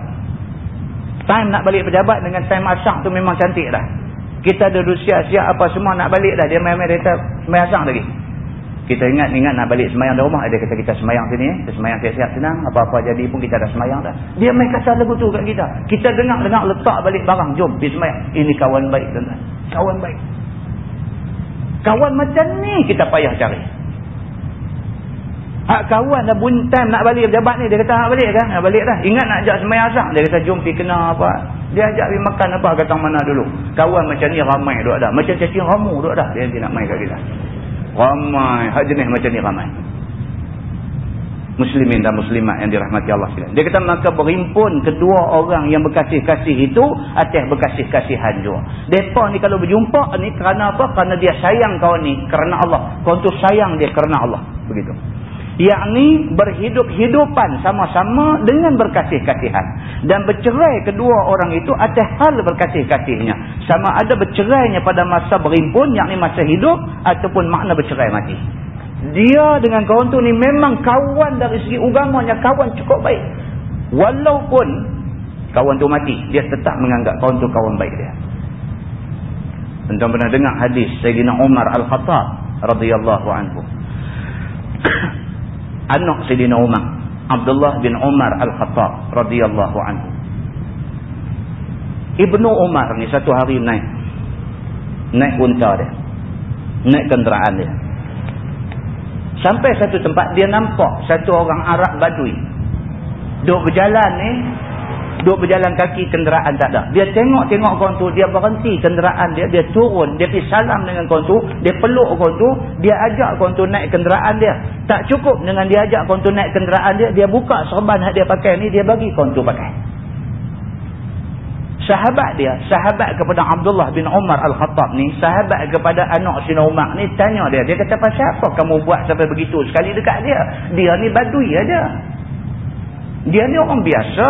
Time nak balik pejabat dengan time asyak tu memang cantik dah. Kita ada siap-siap apa semua nak balik dah. Dia main-main, dia kata, semayang asyak lagi. Kita ingat-ingat nak balik semayang di rumah. Dia kata, kita semayang sini. Kita semayang siap-siap senang. Apa-apa jadi pun kita dah semayang dah. Dia main kata lagu tu kat kita. Kita dengar-dengar letak balik barang. Jom, pergi semayang. Ini kawan baik, tuan-tuan. Kawan baik. Kawan macam ni kita payah cari. Hak kawan dah pun time nak balik pejabat ni. Dia kata nak balik kan? Nak balik dah. Ingat nak ajak semayang asam. Dia kata jom pergi kena apa. Dia ajak pergi makan apa kata mana dulu. Kawan macam ni ramai duduk dah. Macam cacing ramu duduk dah. Dia nanti nak main kat kita. Ramai. Hak jenis macam ni ramai muslimin dan muslimat yang dirahmati Allah sekalian. Dia kata maka berimpun kedua orang yang berkasih-kasih itu atas berkasih-kasihan juga. Depa ni kalau berjumpa ni kerana apa? Kerana dia sayang kau ni kerana Allah. Kau tu sayang dia kerana Allah. Begitu. Yakni berhidup-hidupan sama-sama dengan berkasih-kasihan. Dan bercerai kedua orang itu atas hal berkasih-kasihnya. Sama ada bercerainya pada masa berimpun, yakni masa hidup ataupun makna bercerai mati dia dengan kawan tu ni memang kawan dari segi ugamanya kawan cukup baik. Walaupun kawan tu mati dia tetap menganggap kawan tu kawan baik dia. Tuan pernah dengar hadis Sayyidina Umar Al-Khattab radhiyallahu anhu? Anak Sayyidina Umar Abdullah bin Umar Al-Khattab radhiyallahu anhu. Ibnu Umar ni satu hari naik naik unta dia naik kenderaan dia Sampai satu tempat dia nampak satu orang Arab Badui. Duk berjalan ni. Duk berjalan kaki kenderaan tak ada. Dia tengok-tengok kawan tu. Dia berhenti kenderaan dia. Dia turun. Dia pergi salam dengan kawan tu. Dia peluk kawan tu. Dia ajak kawan tu naik kenderaan dia. Tak cukup dengan dia ajak kawan tu naik kenderaan dia. Dia buka serban yang dia pakai ni. Dia bagi kawan tu pakai sahabat dia, sahabat kepada Abdullah bin Umar Al-Khattab ni, sahabat kepada anak Sina Umar ni, tanya dia, dia kata, pasal apa kamu buat sampai begitu sekali dekat dia? Dia ni badui aja. Dia ni orang biasa.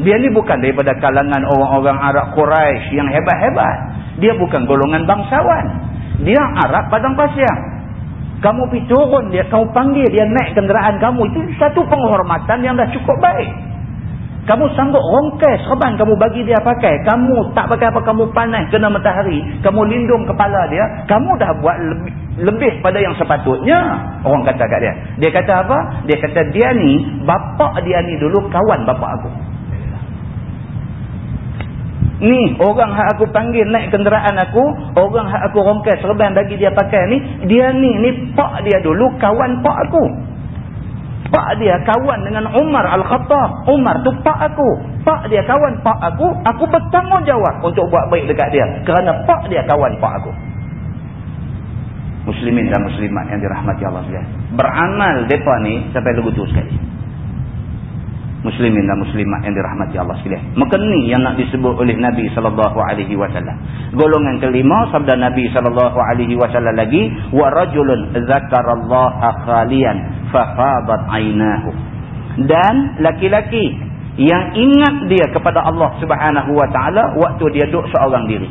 Dia ni bukan daripada kalangan orang-orang Arab Quraisy yang hebat-hebat. Dia bukan golongan bangsawan. Dia Arab padang pasir. Kamu pergi turun dia, kamu panggil dia naik kenderaan kamu. Itu satu penghormatan yang dah cukup baik. Kamu sanggup rongkai serban kamu bagi dia pakai. Kamu tak pakai apa, kamu panas kena matahari. Kamu lindung kepala dia. Kamu dah buat lebih, lebih pada yang sepatutnya. Orang kata kat dia. Dia kata apa? Dia kata dia ni, bapak dia ni dulu kawan bapak aku. Ni orang hak aku panggil naik kenderaan aku, orang hak aku rongkai serban bagi dia pakai ni, dia ni, ni pak dia dulu kawan pak aku. Pak dia kawan dengan Umar Al-Khattab. Umar tu pak aku. Pak dia kawan pak aku, aku bertanggungjawab untuk buat baik dekat dia. Kerana pak dia kawan pak aku. Muslimin dan muslimat yang dirahmati Allah. Beramal mereka ni sampai legutu sekali muslimin dan muslimat yang dirahmati Allah sekalian. Maka ni yang nak disebut oleh Nabi sallallahu alaihi wasallam. Golongan kelima sabda Nabi sallallahu alaihi wasallam lagi wa rajulun zakarallaha khalian fa fadat aynahu. Dan laki-laki yang ingat dia kepada Allah Subhanahu wa taala waktu dia duduk seorang diri.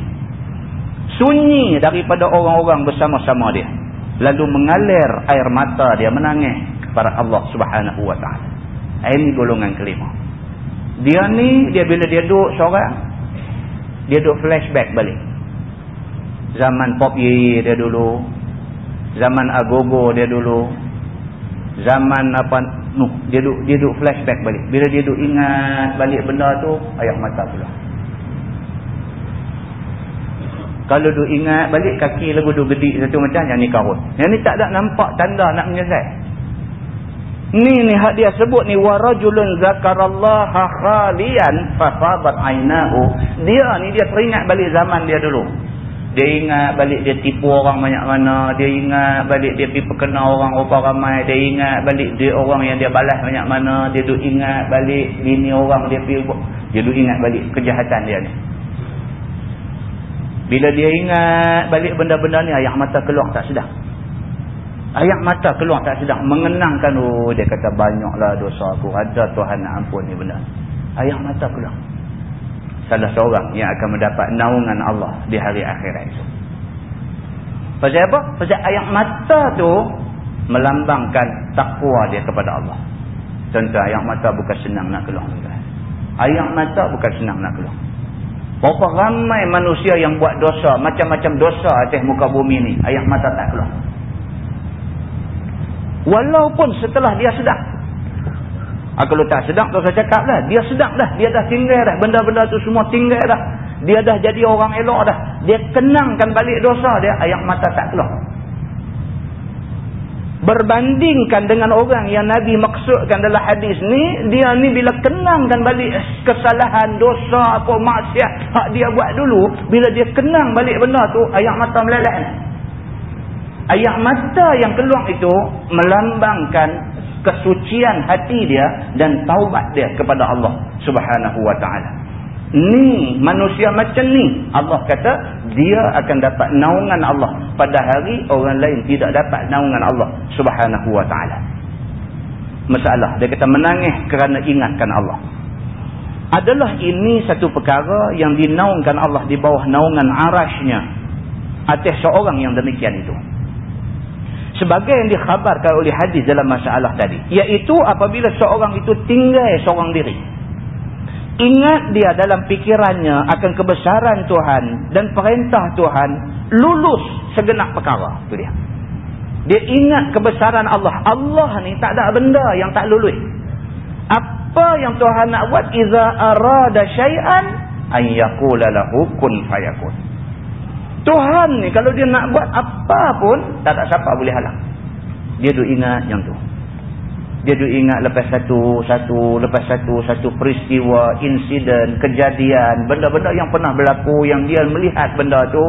Sunyi daripada orang-orang bersama-sama dia. Lalu mengalir air mata dia menangis kepada Allah Subhanahu wa taala. Ini golongan kelima. Dia ni, dia bila dia duduk seorang, dia duduk flashback balik. Zaman Pop Ye dia dulu. Zaman Agogo dia dulu. Zaman apa, no, dia duduk, dia duduk flashback balik. Bila dia duduk ingat balik benda tu, ayah mata pula. Kalau duduk ingat balik, kaki lagu duduk gedik satu macam, yang ni karut. Yang ni tak ada nampak tanda nak menyelesaikan. Ni ni dia sebut ni warajulun zakarallaha khalian fafadat ainahu. Dia ni dia teringat balik zaman dia dulu. Dia ingat balik dia tipu orang banyak mana, dia ingat balik dia pergi perkenal orang rupa ramai, dia ingat balik dia orang yang dia balas banyak mana, dia duk ingat balik bini orang dia pergi dia duk ingat balik kejahatan dia ni. Bila dia ingat balik benda-benda ni ayah mata keluar tak sedar. Ayat mata keluar tak sedang mengenangkan oh dia kata banyaklah dosa aku ada Tuhan nak ampun ni benda. Ayat mata keluar. Salah seorang yang akan mendapat naungan Allah di hari akhirat itu. Pasal apa? Pasal ayat mata tu melambangkan takwa dia kepada Allah. Contoh ayat mata bukan senang nak keluar. Ayat mata bukan senang nak keluar. Berapa ramai manusia yang buat dosa, macam-macam dosa atas muka bumi ni, ayat mata tak keluar. Walaupun setelah dia sedang. Ha, kalau tak sedang, tu saya cakap lah. Dia sedang dah. Dia dah tinggal dah. Benda-benda tu semua tinggal dah. Dia dah jadi orang elok dah. Dia kenangkan balik dosa dia. Ayat mata tak keluar. Berbandingkan dengan orang yang Nabi maksudkan dalam hadis ni. Dia ni bila kenangkan balik kesalahan, dosa, apa maksiat. Hak dia buat dulu. Bila dia kenang balik benda tu. Ayat mata meleleh Ayat mata yang keluar itu melambangkan kesucian hati dia dan taubat dia kepada Allah Subhanahu wa taala. Ni manusia macam ni Allah kata dia akan dapat naungan Allah pada hari orang lain tidak dapat naungan Allah Subhanahu wa taala. Masalah dia kata menangis kerana ingatkan Allah. Adalah ini satu perkara yang dinaungkan Allah di bawah naungan arasnya atas seorang yang demikian itu sebagai yang dikhabarkan oleh hadis dalam masalah tadi. Iaitu apabila seorang itu tinggal seorang diri. Ingat dia dalam fikirannya akan kebesaran Tuhan dan perintah Tuhan lulus segenap perkara. Itu dia. Dia ingat kebesaran Allah. Allah ni tak ada benda yang tak lulus. Apa yang Tuhan nak buat? Iza arada syai'an an yaqula lahu kun fayakun Tuhan ni kalau dia nak buat apa pun, tak ada siapa boleh halang. Dia duk ingat yang tu. Dia duk ingat lepas satu, satu, lepas satu, satu peristiwa, insiden, kejadian, benda-benda yang pernah berlaku, yang dia melihat benda tu,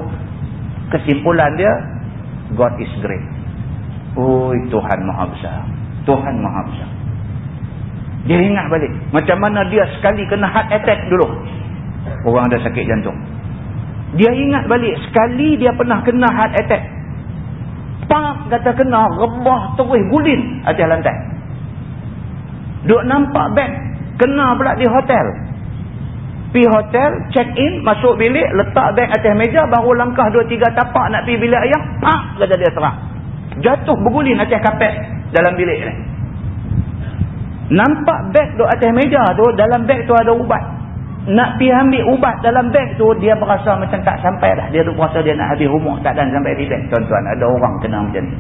kesimpulan dia, God is great. Oh, Tuhan maha besar. Tuhan maha besar. Dia ingat balik. Macam mana dia sekali kena heart attack dulu. Orang ada sakit jantung. Dia ingat balik sekali dia pernah kena heart attack. Pak kata kena rebah terus gulin atas lantai. Duk nampak beg kena pula di hotel. Pi hotel, check in, masuk bilik, letak beg atas meja, baru langkah dua tiga tapak nak pi bilik ayah, pak kata dia serang. Jatuh berguling atas kapet dalam bilik ni. Nampak beg tu atas meja tu, dalam beg tu ada ubat. Nak pergi ambil ubat dalam beg tu, dia berasa macam tak sampai dah. Dia berasa dia nak habis rumah, tak dan sampai di beg. Tuan-tuan, ada orang kena macam ni.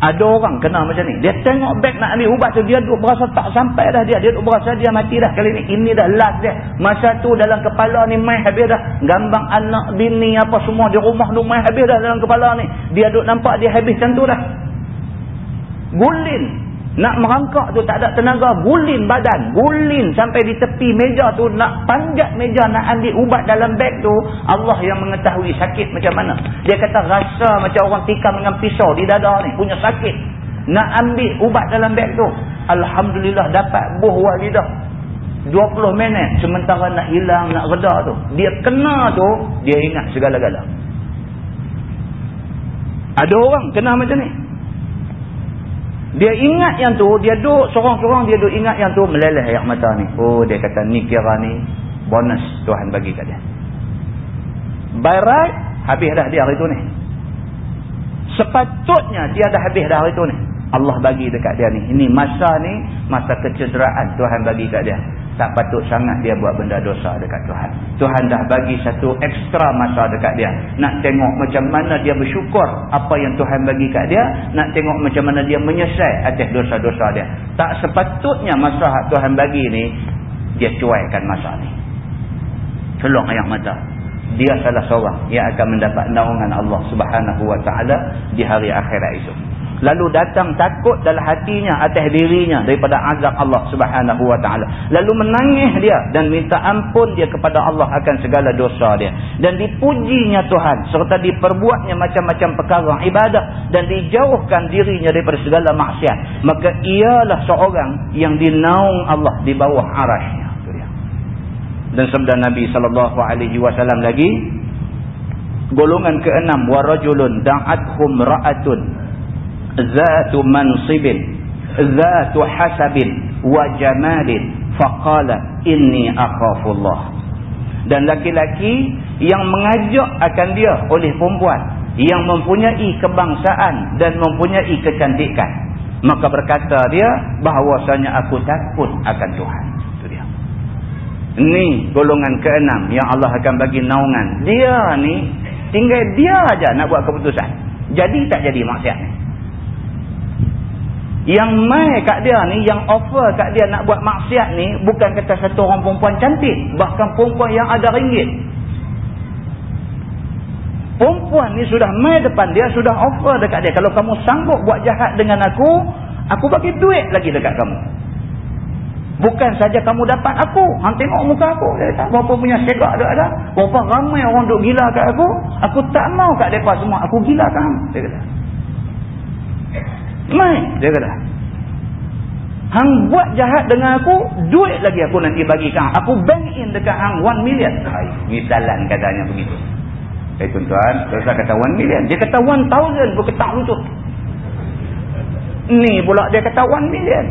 Ada orang kena macam ni. Dia tengok beg nak ambil ubat tu, dia berasa tak sampai dah dia. Dia berasa dia mati dah kali ni. Ini dah last dia. Masa tu dalam kepala ni main habis dah. Gambang anak, bini, apa semua di rumah tu main habis dah dalam kepala ni. Dia duk nampak dia habis macam tu dah. Gulin. Nak merangkak tu tak ada tenaga. Gulin badan. Gulin sampai di tepi meja tu. Nak panjat meja nak ambil ubat dalam beg tu. Allah yang mengetahui sakit macam mana. Dia kata rasa macam orang tikam dengan pisau di dada ni. Punya sakit. Nak ambil ubat dalam beg tu. Alhamdulillah dapat buh walidah. 20 minit sementara nak hilang, nak reda tu. Dia kena tu, dia ingat segala-gala. Ada orang kena macam ni. Dia ingat yang tu, dia duduk sorang-sorang dia duduk ingat yang tu meleleh air mata ni. Oh dia kata ni kira ni bonus Tuhan bagi kat dia. By right, habis dah dia hari tu ni. Sepatutnya dia dah habis dah hari tu ni. Allah bagi dekat dia ni. Ini masa ni, masa kecederaan Tuhan bagi kat dia tak patut sangat dia buat benda dosa dekat Tuhan. Tuhan dah bagi satu ekstra masa dekat dia. Nak tengok macam mana dia bersyukur apa yang Tuhan bagi kat dia. Nak tengok macam mana dia menyesal atas dosa-dosa dia. Tak sepatutnya masa Tuhan bagi ni, dia cuaikan masa ni. Celok ayam mata. Dia salah seorang yang akan mendapat naungan Allah subhanahu wa ta'ala di hari akhirat itu lalu datang takut dalam hatinya atas dirinya daripada azab Allah subhanahu wa ta'ala. Lalu menangis dia dan minta ampun dia kepada Allah akan segala dosa dia. Dan dipujinya Tuhan serta diperbuatnya macam-macam perkara ibadah dan dijauhkan dirinya daripada segala maksiat. Maka ialah seorang yang dinaung Allah di bawah arasnya dan sabda Nabi wasallam lagi golongan keenam warajulun da'athum ra'atun zatu mansibin zatu hasabin wa jamalin. Faqala inni akhafullah. Dan laki-laki yang mengajak akan dia oleh perempuan yang mempunyai kebangsaan dan mempunyai kecantikan maka berkata dia bahawasanya aku takut akan Tuhan. Itu dia. Ni golongan keenam yang Allah akan bagi naungan. Dia ni tinggal dia aja nak buat keputusan. Jadi tak jadi maksiat ni yang mai kat dia ni, yang offer kat dia nak buat maksiat ni, bukan kata satu orang perempuan cantik. Bahkan perempuan yang ada ringgit. Perempuan ni sudah mai depan dia, sudah offer dekat dia. Kalau kamu sanggup buat jahat dengan aku, aku bagi duit lagi dekat kamu. Bukan saja kamu dapat aku. Hang tengok muka aku. Dia kata, berapa punya segak ada ada. Berapa ramai orang duk gila kat aku. Aku tak mau kat mereka semua. Aku gila kamu. Dia kata. Mai, dia kata. Hang buat jahat dengan aku, duit lagi aku nanti bagi kang. Aku bank in dekat hang 1 million. Hai, misalan katanya begitu. Eh tuan-tuan, saya kata 1 million. Dia kata 1000, aku ketak lutut. Ni pula dia kata 1 million.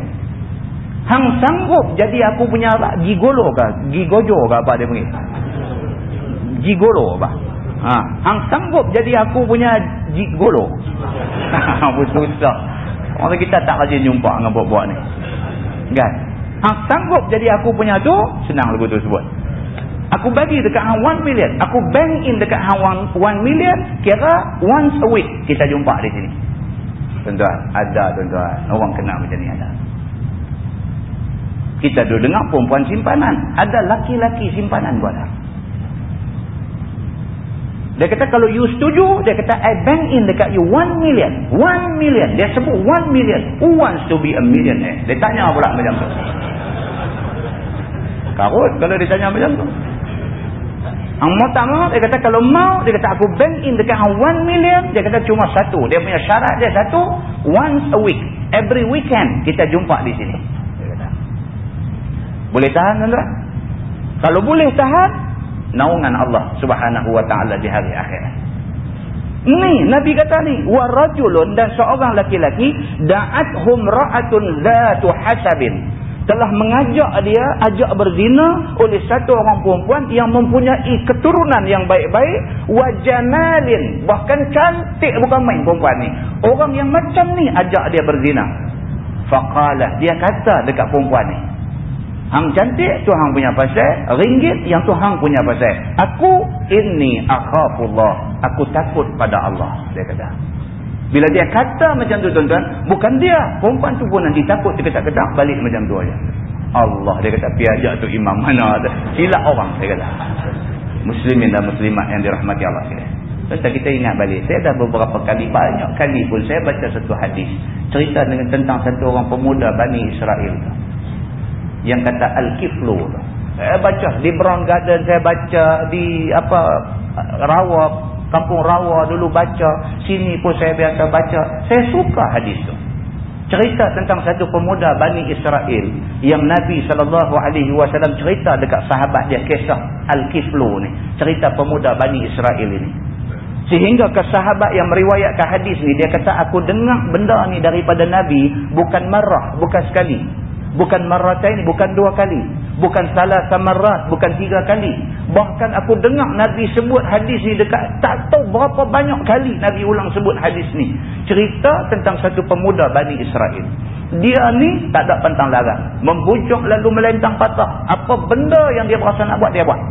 Hang sanggup jadi aku punya apa? Gigolo ke? Gigojo ke apa dia panggil? Gigolo apa? Ha, hang sanggup jadi aku punya gigolo. Apa susah. Orang kita tak rajin jumpa dengan buat-buat ni. Kan? Hang sanggup jadi aku punya tu, senang lagu tu sebut. Aku bagi dekat hang 1 million. Aku bank in dekat hang 1 million, kira once a week kita jumpa di sini. Tuan-tuan, ada tuan-tuan. Orang kenal macam ni ada. Kita duduk dengar perempuan simpanan. Ada laki-laki simpanan buat apa? Dia kata kalau you setuju, dia kata I bank in dekat you 1 million. 1 million. Dia sebut 1 million. Who wants to be a millionaire? Dia tanya pula macam tu. Karut kalau dia tanya macam tu. Ang mau tak mau, dia kata kalau mau, dia kata aku bank in dekat 1 million, dia kata cuma satu. Dia punya syarat dia satu, once a week. Every weekend kita jumpa di sini. Boleh tahan tuan-tuan? Kalau boleh tahan, naungan Allah subhanahu wa ta'ala di hari akhirat. Ni Nabi kata ni wa rajulun dan seorang laki-laki da'athum ra'atun zatu hasabin. Telah mengajak dia ajak berzina oleh satu orang perempuan yang mempunyai keturunan yang baik-baik wajamalin bahkan cantik bukan main perempuan ni. Orang yang macam ni ajak dia berzina. Faqala dia kata dekat perempuan ni hang cantik tu hang punya pasal ringgit yang tu hang punya pasal aku inni akhafullah aku takut pada Allah dia kata bila dia kata macam tu tuan-tuan, bukan dia. Perempuan tu pun nanti takut dia kata ketak balik macam tu aja. Allah dia kata pi ajak tu imam mana ada. Silap orang dia kata. Muslimin dan muslimat yang dirahmati Allah sekalian. Pasal kita ingat balik, saya dah beberapa kali, banyak kali pun saya baca satu hadis. Cerita dengan tentang satu orang pemuda Bani Israel tu. Yang kata Al-Kiflu. Saya baca di Brown Garden, saya baca di apa Rawab, kampung rawa dulu baca. Sini pun saya biasa baca. Saya suka hadis tu. Cerita tentang satu pemuda Bani Israel yang Nabi SAW cerita dekat sahabat dia kisah Al-Kiflu ni. Cerita pemuda Bani Israel ini. Sehingga ke sahabat yang meriwayatkan hadis ni dia kata aku dengar benda ni daripada Nabi bukan marah bukan sekali bukan marratain bukan dua kali. Bukan salah samarat bukan tiga kali. Bahkan aku dengar Nabi sebut hadis ni dekat tak tahu berapa banyak kali Nabi ulang sebut hadis ni. Cerita tentang satu pemuda Bani Israel. Dia ni tak ada pantang larang. Membujuk lalu melentang patah. Apa benda yang dia berasa nak buat dia buat.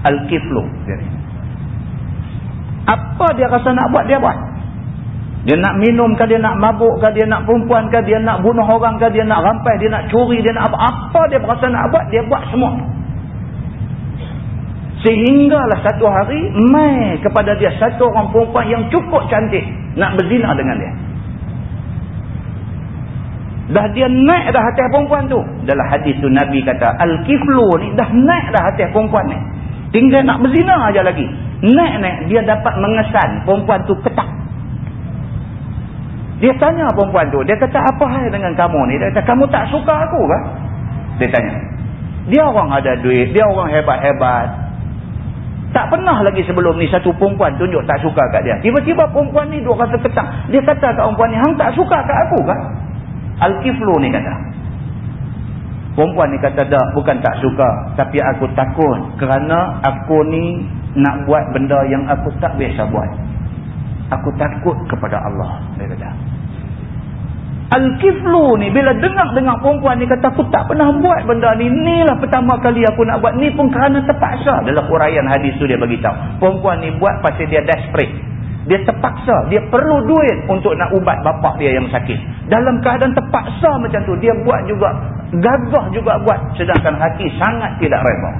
Al-Kiflu apa dia rasa nak buat dia buat dia nak minum ke, dia nak mabuk ke, dia nak perempuan ke, dia nak bunuh orang ke, dia nak rampai, dia nak curi, dia nak apa-apa dia berasa nak buat, dia buat semua. Sehinggalah satu hari, mai kepada dia satu orang perempuan yang cukup cantik nak berzina dengan dia. Dah dia naik dah hati perempuan tu. Dalam hadis tu Nabi kata, Al-Kiflu ni dah naik dah hati perempuan ni. Tinggal nak berzina aja lagi. Naik-naik dia dapat mengesan perempuan tu ketak. Dia tanya perempuan tu. Dia kata, apa hal dengan kamu ni? Dia kata, kamu tak suka aku kan? Dia tanya. Dia orang ada duit. Dia orang hebat-hebat. Tak pernah lagi sebelum ni satu perempuan tunjuk tak suka kat dia. Tiba-tiba perempuan ni duk rasa ketang. Dia kata kat perempuan ni, hang tak suka kat aku kan? Al-Kiflu ni kata. Perempuan ni kata, tak, bukan tak suka. Tapi aku takut. Kerana aku ni nak buat benda yang aku tak biasa buat. Aku takut kepada Allah. Dia kata. Al-Kiflu ni bila dengar-dengar perempuan ni kata aku tak pernah buat benda ni. Inilah pertama kali aku nak buat. Ni pun kerana terpaksa. Dalam huraian hadis tu dia beritahu. Perempuan ni buat pasal dia desperate. Dia terpaksa. Dia perlu duit untuk nak ubat bapak dia yang sakit. Dalam keadaan terpaksa macam tu. Dia buat juga. Gagah juga buat. Sedangkan hati sangat tidak reba.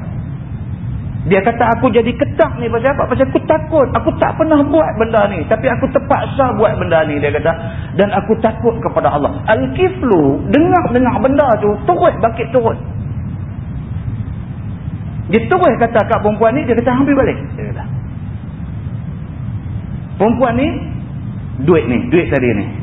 Dia kata aku jadi ketak ni pasal apa? Pasal aku takut. Aku tak pernah buat benda ni. Tapi aku terpaksa buat benda ni. Dia kata. Dan aku takut kepada Allah. Al-Kiflu dengar-dengar benda tu. Terus bangkit turun. Dia terus kata kat perempuan ni. Dia kata ambil balik. Dia kata. Perempuan ni. Duit ni. Duit tadi ni.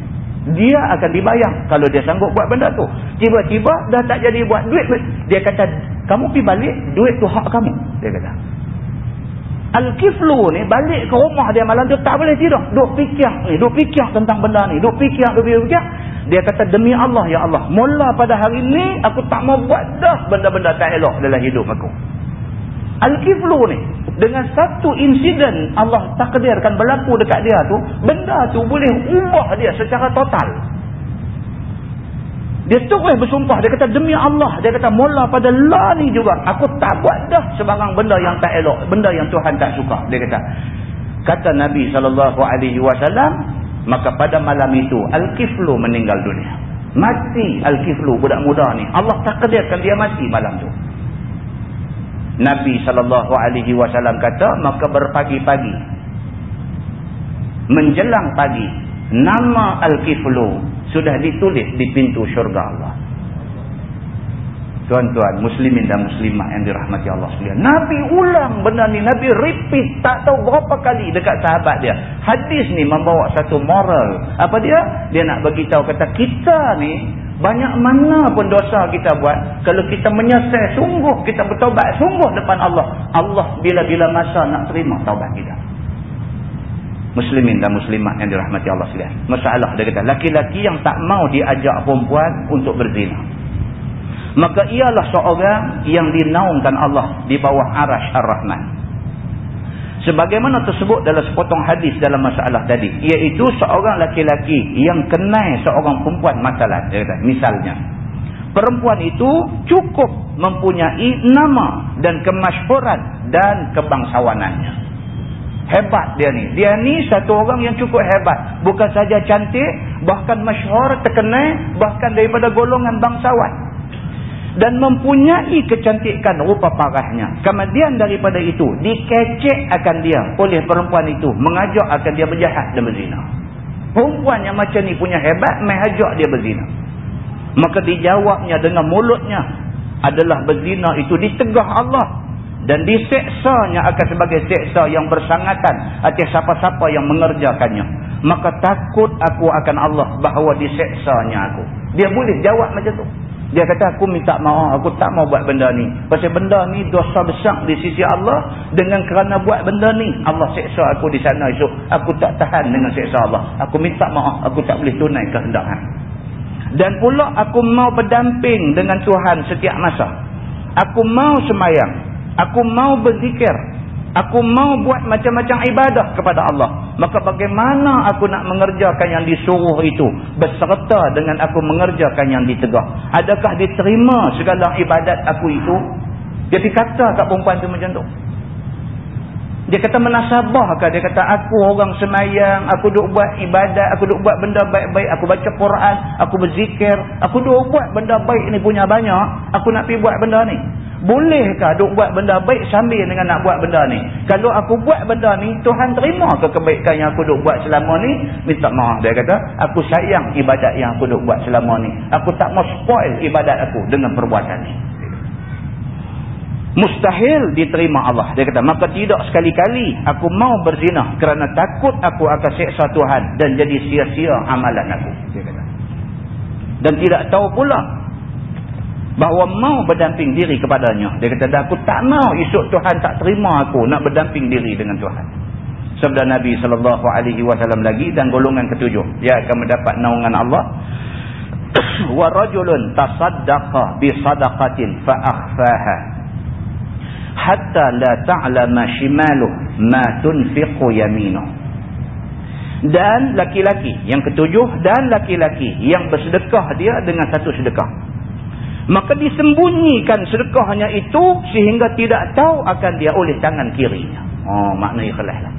Dia akan dibayar. Kalau dia sanggup buat benda tu. Tiba-tiba dah tak jadi buat duit. Dia kata kamu pergi balik, duit tu hak kamu. Dia kata. Al-Kiflu ni balik ke rumah dia malam tu tak boleh tidur. Duk fikir ni, duk fikir tentang benda ni. Duk fikir, duk fikir, fikir. Dia kata, demi Allah ya Allah. Mula pada hari ni, aku tak mau buat dah benda-benda tak elok dalam hidup aku. Al-Kiflu ni, dengan satu insiden Allah takdirkan berlaku dekat dia tu, benda tu boleh ubah dia secara total. Dia terus bersumpah. Dia kata demi Allah. Dia kata mula pada lah ni juga. Aku tak buat dah sebarang benda yang tak elok. Benda yang Tuhan tak suka. Dia kata. Kata Nabi SAW. Maka pada malam itu. Al-Kiflu meninggal dunia. Mati Al-Kiflu budak muda ni. Allah takdirkan dia mati malam tu. Nabi SAW kata. Maka berpagi-pagi. Menjelang pagi. Nama Al-Kiflu sudah ditulis di pintu syurga Allah. Tuan-tuan, muslimin dan muslimah yang dirahmati Allah sekalian. Nabi ulang benda ni. Nabi repeat tak tahu berapa kali dekat sahabat dia. Hadis ni membawa satu moral. Apa dia? Dia nak bagi tahu kata kita ni banyak mana pun dosa kita buat. Kalau kita menyesal sungguh, kita bertaubat sungguh depan Allah. Allah bila-bila masa nak terima taubat kita muslimin dan muslimat yang dirahmati Allah sekalian. Masalah dia kata laki-laki yang tak mau diajak perempuan untuk berzina. maka ialah seorang yang dinaungkan Allah di bawah arash ar-Rahman sebagaimana tersebut dalam sepotong hadis dalam masalah tadi iaitu seorang laki-laki yang kenal seorang perempuan masalah misalnya perempuan itu cukup mempunyai nama dan kemasyhuran dan kebangsawanannya Hebat dia ni. Dia ni satu orang yang cukup hebat. Bukan saja cantik, bahkan masyhur, terkenal, bahkan daripada golongan bangsawan. Dan mempunyai kecantikan rupa parahnya. Kemudian daripada itu, dikecek akan dia oleh perempuan itu. Mengajak akan dia berjahat dan berzina. Perempuan yang macam ni punya hebat, mengajak dia berzina. Maka dijawabnya dengan mulutnya adalah berzina itu ditegah Allah dan diseksanya akan sebagai seksa yang bersangatan atas siapa-siapa yang mengerjakannya maka takut aku akan Allah bahawa diseksanya aku dia boleh jawab macam tu dia kata aku minta maaf aku tak mau buat benda ni. Pasal benda ni dosa besar di sisi Allah. Dengan kerana buat benda ni Allah seksa aku di sana esok. Aku tak tahan dengan seksa Allah. Aku minta maaf aku tak boleh tunai kehendak. Dan pula aku mau berdamping dengan Tuhan setiap masa. Aku mau semayang. Aku mau berzikir. Aku mau buat macam-macam ibadah kepada Allah. Maka bagaimana aku nak mengerjakan yang disuruh itu. Beserta dengan aku mengerjakan yang ditegak. Adakah diterima segala ibadat aku itu? Dia dikata kat perempuan itu macam tu. Dia kata menasabahkah? Dia kata aku orang semayang, aku duk buat ibadat, aku duk buat benda baik-baik, aku baca Quran, aku berzikir, aku duk buat benda baik ni punya banyak, aku nak pergi buat benda ni. Bolehkah duk buat benda baik sambil dengan nak buat benda ni? Kalau aku buat benda ni, Tuhan terima ke kebaikan yang aku duk buat selama ni? Minta maaf dia kata, aku sayang ibadat yang aku duk buat selama ni. Aku tak mau spoil ibadat aku dengan perbuatan ni mustahil diterima Allah dia kata maka tidak sekali-kali aku mau berzina kerana takut aku akan seksa Tuhan dan jadi sia-sia amalan aku dia kata dan tidak tahu pula bahawa mau berdamping diri kepadanya. Dia kata aku tak mau esok Tuhan tak terima aku nak berdamping diri dengan Tuhan. Sabda Nabi SAW lagi dan golongan ketujuh. Dia akan mendapat naungan Allah. Wa rajulun tasaddaqa bi sadaqatin fa akhfaha. Hatta la ta'lama shimaluh ma tunfiqu yaminuh. Dan laki-laki yang ketujuh dan laki-laki yang bersedekah dia dengan satu sedekah maka disembunyikan sedekahnya itu sehingga tidak tahu akan dia oleh tangan kirinya oh makna ikhlas lah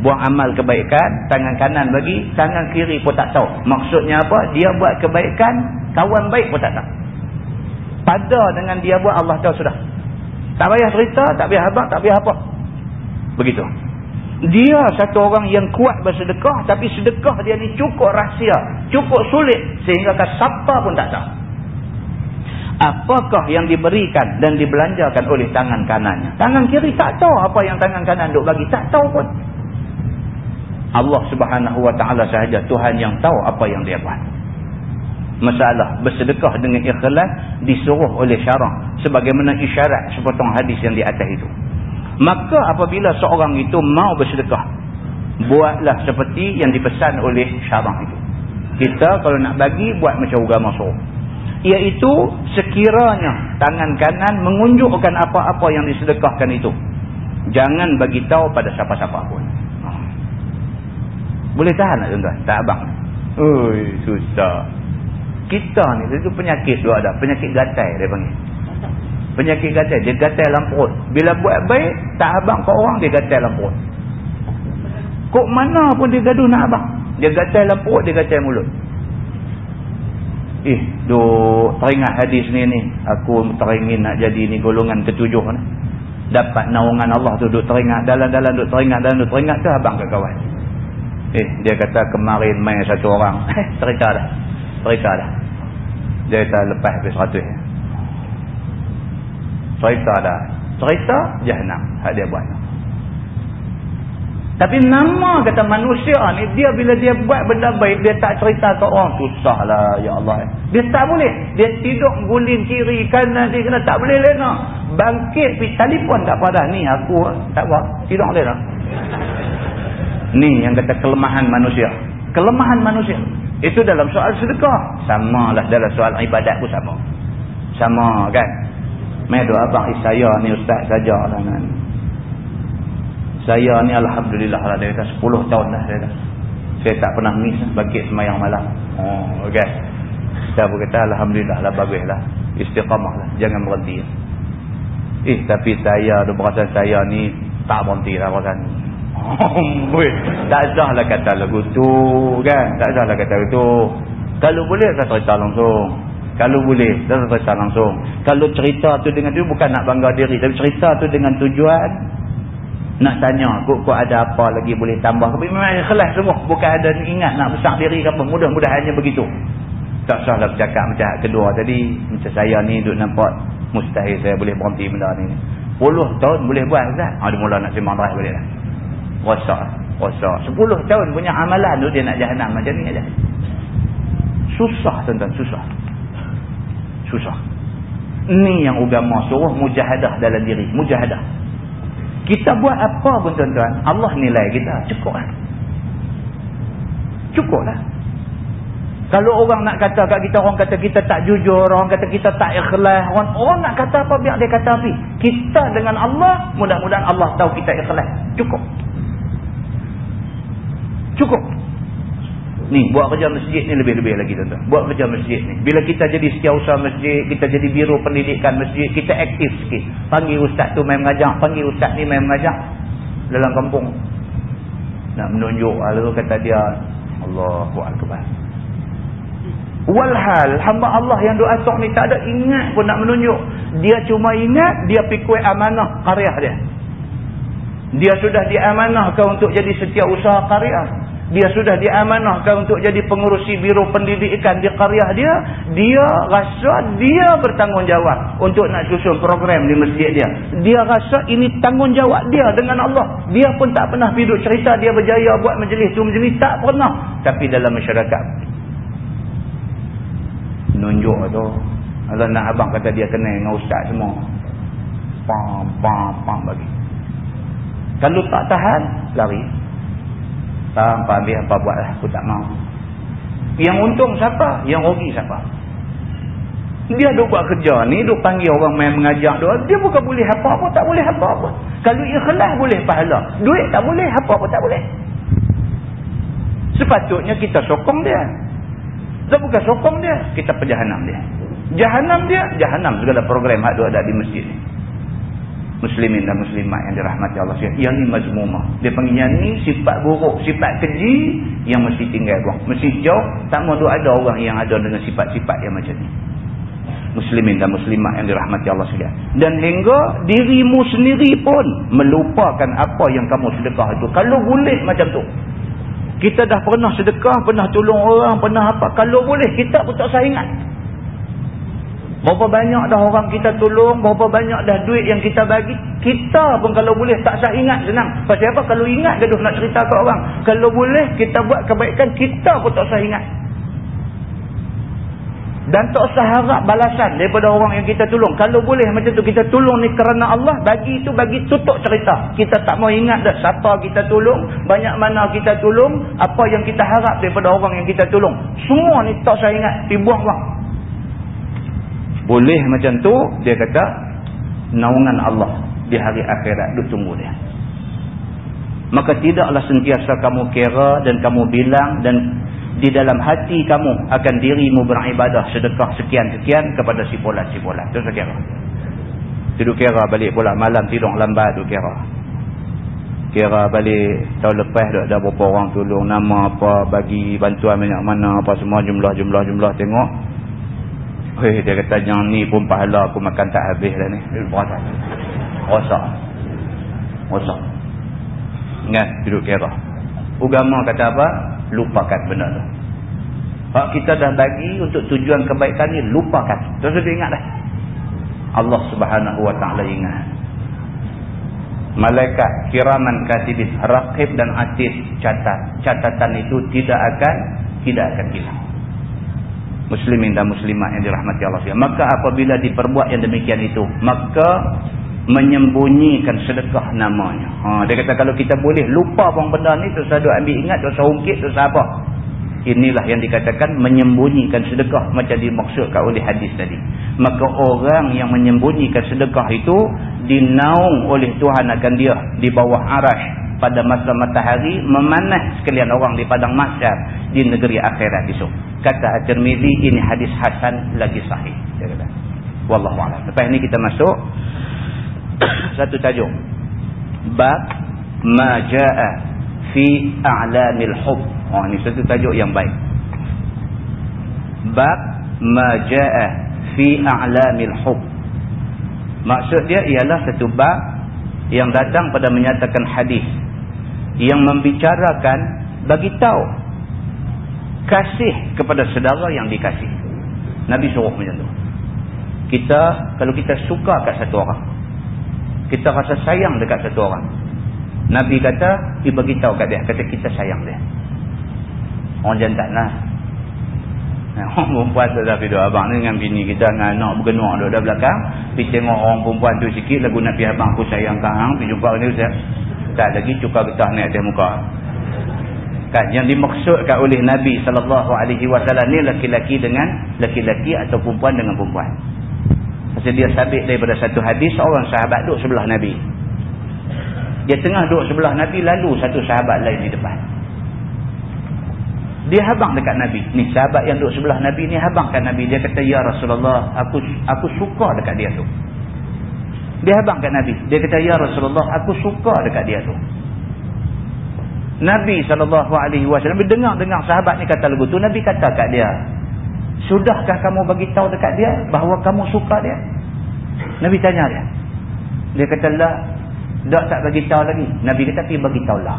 buang amal kebaikan tangan kanan bagi tangan kiri pun tak tahu maksudnya apa dia buat kebaikan kawan baik pun tak tahu pada dengan dia buat Allah tahu sudah tak payah cerita, tak payah abang, tak payah apa. Begitu. Dia satu orang yang kuat bersedekah, tapi sedekah dia ni cukup rahsia, cukup sulit, sehingga siapa pun tak tahu. Apakah yang diberikan dan dibelanjakan oleh tangan kanannya? Tangan kiri tak tahu apa yang tangan kanan duk bagi, tak tahu pun. Allah subhanahu wa ta'ala sahaja Tuhan yang tahu apa yang dia buat. Masalah bersedekah dengan ikhlas disuruh oleh syarah sebagaimana isyarat sepotong hadis yang di atas itu. Maka apabila seorang itu mau bersedekah buatlah seperti yang dipesan oleh syarah itu. Kita kalau nak bagi buat macam agama suruh iaitu sekiranya tangan kanan mengunjukkan apa-apa yang disedekahkan itu. Jangan bagi tahu pada siapa-siapa pun. Boleh tahan tak tuan-tuan? Tak abang? Ui, susah. Kita ni itu penyakit dua ada penyakit gatai dia panggil. Penyakit gatai. Dia gatai dalam perut. Bila buat baik tak abang ke orang dia gatai dalam perut. Kok mana pun dia gaduh nak abang. Dia gatai dalam perut dia gatai mulut eh duk teringat hadis ni ni. Aku teringin nak jadi ni golongan ketujuh ni. Dapat naungan Allah tu duk teringat dalam-dalam duk teringat dalam duk teringat tu abang ke kawan? Eh dia kata kemarin main satu orang. Eh cerita dah. Cerita dah. Dia kata lepas habis seratus. Cerita dah. Cerita jahannam. Hak dia buat tapi nama kata manusia ni dia bila dia buat benda baik dia tak cerita ke orang susahlah ya Allah dia tak boleh. Dia tidur guling kiri kanan dia kena tak boleh lena. Bangkit pergi telefon tak pada ni aku tak buat. Tidur lena ni yang kata kelemahan manusia. Kelemahan manusia. Itu dalam soal sedekah. Sama lah dalam soal ibadat pun sama. sama kan? Medo abang saya ni ustaz saja lah kan. Saya ni Alhamdulillah lah dia kata 10 tahun dah dia kata. Saya tak pernah miss bagi semayang malam. Oh, okay. Kita pun kata Alhamdulillah lah bagus lah. Istiqamah lah. Jangan berhenti. Eh tapi saya, tu perasaan saya ni tak berhenti lah perasaan ni. Oh, tak sah lah kata lagu tu kan. Tak sah lah kata tu. Kalau boleh saya cerita langsung. Kalau boleh, dah selesai langsung. Kalau cerita tu dengan tu bukan nak bangga diri. Tapi cerita tu dengan tujuan. Nak tanya, kok, kok ada apa lagi boleh tambah. Memang ikhlas semua. Bukan ada ingat nak besar diri ke apa. Mudah-mudahannya begitu. Tak salah bercakap macam kedua tadi. Macam saya ni duduk nampak. Mustahil saya boleh berhenti benda ni. Puluh tahun boleh buat Ustaz. Ha, dia mula nak sembang terakhir balik lah. Rosak. Rosak. Sepuluh tahun punya amalan tu dia nak jahanam macam ni aja. Susah tuan-tuan. Susah susah. Ini yang agama suruh mujahadah dalam diri. Mujahadah. Kita buat apa pun tuan-tuan. Allah nilai kita. Cukup lah. Cukup lah. Kalau orang nak kata kat kita, orang kata kita tak jujur, orang kata kita tak ikhlas, orang, orang nak kata apa, biar dia kata apa. Kita dengan Allah, mudah-mudahan Allah tahu kita ikhlas. Cukup. Cukup. Ni buat kerja masjid ni lebih-lebih lagi tuan-tuan. Buat kerja masjid ni. Bila kita jadi setiausaha masjid, kita jadi biro pendidikan masjid, kita aktif sikit. Panggil ustaz tu main mengajar, panggil ustaz ni main mengajar dalam kampung. Nak menunjuk lalu kata dia Allahu akbar. Walhal hamba Allah yang doa tok ni tak ada ingat pun nak menunjuk. Dia cuma ingat dia pikul amanah karya dia. Dia sudah diamanahkan untuk jadi setiausaha karya dia sudah diamanahkan untuk jadi pengurusi biro pendidikan di karya dia dia rasa dia bertanggungjawab untuk nak susun program di masjid dia. Dia rasa ini tanggungjawab dia dengan Allah. Dia pun tak pernah hidup cerita dia berjaya buat majlis tu majlis tak pernah. Tapi dalam masyarakat nunjuk tu kalau nak abang kata dia kenal dengan ustaz semua. Pam pam pam bagi. Kalau tak tahan lari tak apa ambil apa buat lah. Aku tak mau. Yang untung siapa? Yang rugi siapa? Dia duk buat kerja ni, duk panggil orang main mengajak dia. Dia bukan boleh apa-apa, tak boleh apa-apa. Kalau ikhlas boleh pahala. Duit tak boleh, apa-apa tak boleh. Sepatutnya kita sokong dia. Kita bukan sokong dia, kita perjahanam dia. Jahanam dia, jahanam segala program ada di masjid ni muslimin dan muslimat yang dirahmati Allah sekalian. Yang ni mazmumah. Dia panggil yang ni sifat buruk, sifat keji yang mesti tinggal buang. Mesti jauh. Tak mahu ada orang yang ada dengan sifat-sifat yang macam ni. Muslimin dan muslimat yang dirahmati Allah sekalian. Dan hingga dirimu sendiri pun melupakan apa yang kamu sedekah itu. Kalau boleh macam tu. Kita dah pernah sedekah, pernah tolong orang, pernah apa. Kalau boleh, kita pun tak usah ingat. Berapa banyak dah orang kita tolong, berapa banyak dah duit yang kita bagi. Kita pun kalau boleh tak sah ingat senang. Pasal apa? Kalau ingat gaduh nak cerita ke orang. Kalau boleh kita buat kebaikan, kita pun tak sah ingat. Dan tak usah harap balasan daripada orang yang kita tolong. Kalau boleh macam tu kita tolong ni kerana Allah, bagi itu bagi tutup cerita. Kita tak mau ingat dah siapa kita tolong, banyak mana kita tolong, apa yang kita harap daripada orang yang kita tolong. Semua ni tak usah ingat, dibuang-buang boleh macam tu dia kata naungan Allah di hari akhirat dia tunggu dia. Maka tidaklah sentiasa kamu kira dan kamu bilang dan di dalam hati kamu akan dirimu beribadah sedekah sekian-sekian kepada si polat-si polat tu saya kira. Tidur kira balik pula malam tidur lambat tu kira. Kira balik tahun lepas dah ada berapa orang tolong nama apa bagi bantuan banyak mana apa semua jumlah-jumlah-jumlah tengok Hei, dia kata yang ni pun pahala aku makan tak habis lah ni. Rosak. Rosak. Rosak. Ingat, duduk kira. Ugama kata apa? Lupakan benda tu. Kalau kita dah bagi untuk tujuan kebaikan ni, lupakan. Terus dia ingat dah. Allah subhanahu wa ta'ala ingat. Malaikat kiraman katibin, rakib dan atid catat. Catatan itu tidak akan, tidak akan hilang muslimin dan muslimat yang dirahmati Allah SWT. Maka apabila diperbuat yang demikian itu, maka menyembunyikan sedekah namanya. Ha, dia kata kalau kita boleh lupa pun benda ni, tu saya ambil ingat, tu saya ungkit, tu apa. inilah yang dikatakan menyembunyikan sedekah macam dimaksudkan oleh hadis tadi maka orang yang menyembunyikan sedekah itu dinaung oleh Tuhan akan dia di bawah arash pada masa matahari memanah sekalian orang di padang mahsyar di negeri akhirat itu kata At-Tirmizi ini hadis hasan lagi sahih. Wallahu a'lam. Lepas ni kita masuk satu tajuk. Bab ma jaa fi a'lamil hub oh ni satu tajuk yang baik. Bab ma jaa fi a'lamil hub maksud dia ialah satu bab yang datang pada menyatakan hadis yang membicarakan bagi tahu kasih kepada saudara yang dikasih Nabi suruh macam tu kita kalau kita suka kat satu orang kita rasa sayang dekat satu orang. Nabi kata, pergi beritahu kat dia. Kata kita sayang dia. Orang jantan lah. Orang perempuan tu dah pergi abang ni dengan bini kita dengan anak bergenuak duduk dah belakang. Pergi tengok orang perempuan tu sikit lagu nak pergi abang aku sayang kang. Pergi jumpa saya. Tak lagi cuka getah ni atas muka. Kan yang dimaksudkan oleh Nabi SAW ni laki-laki dengan laki-laki atau perempuan dengan perempuan. Pasal dia sabit daripada satu hadis, orang sahabat duduk sebelah Nabi. Dia tengah duduk sebelah Nabi, lalu satu sahabat lain di depan. Dia habang dekat Nabi. Ni sahabat yang duduk sebelah Nabi ni habang kat Nabi. Dia kata, Ya Rasulullah, aku aku suka dekat dia tu. Dia habang kat Nabi. Dia kata, Ya Rasulullah, aku suka dekat dia tu. Nabi SAW, dengar-dengar sahabat ni kata lagu tu, Nabi kata kat dia, Sudahkah kamu bagi tahu dekat dia bahawa kamu suka dia? Nabi tanya dia. Dia kata lah, dah tak bagi tahu lagi. Nabi kata pergi bagi tahu lah.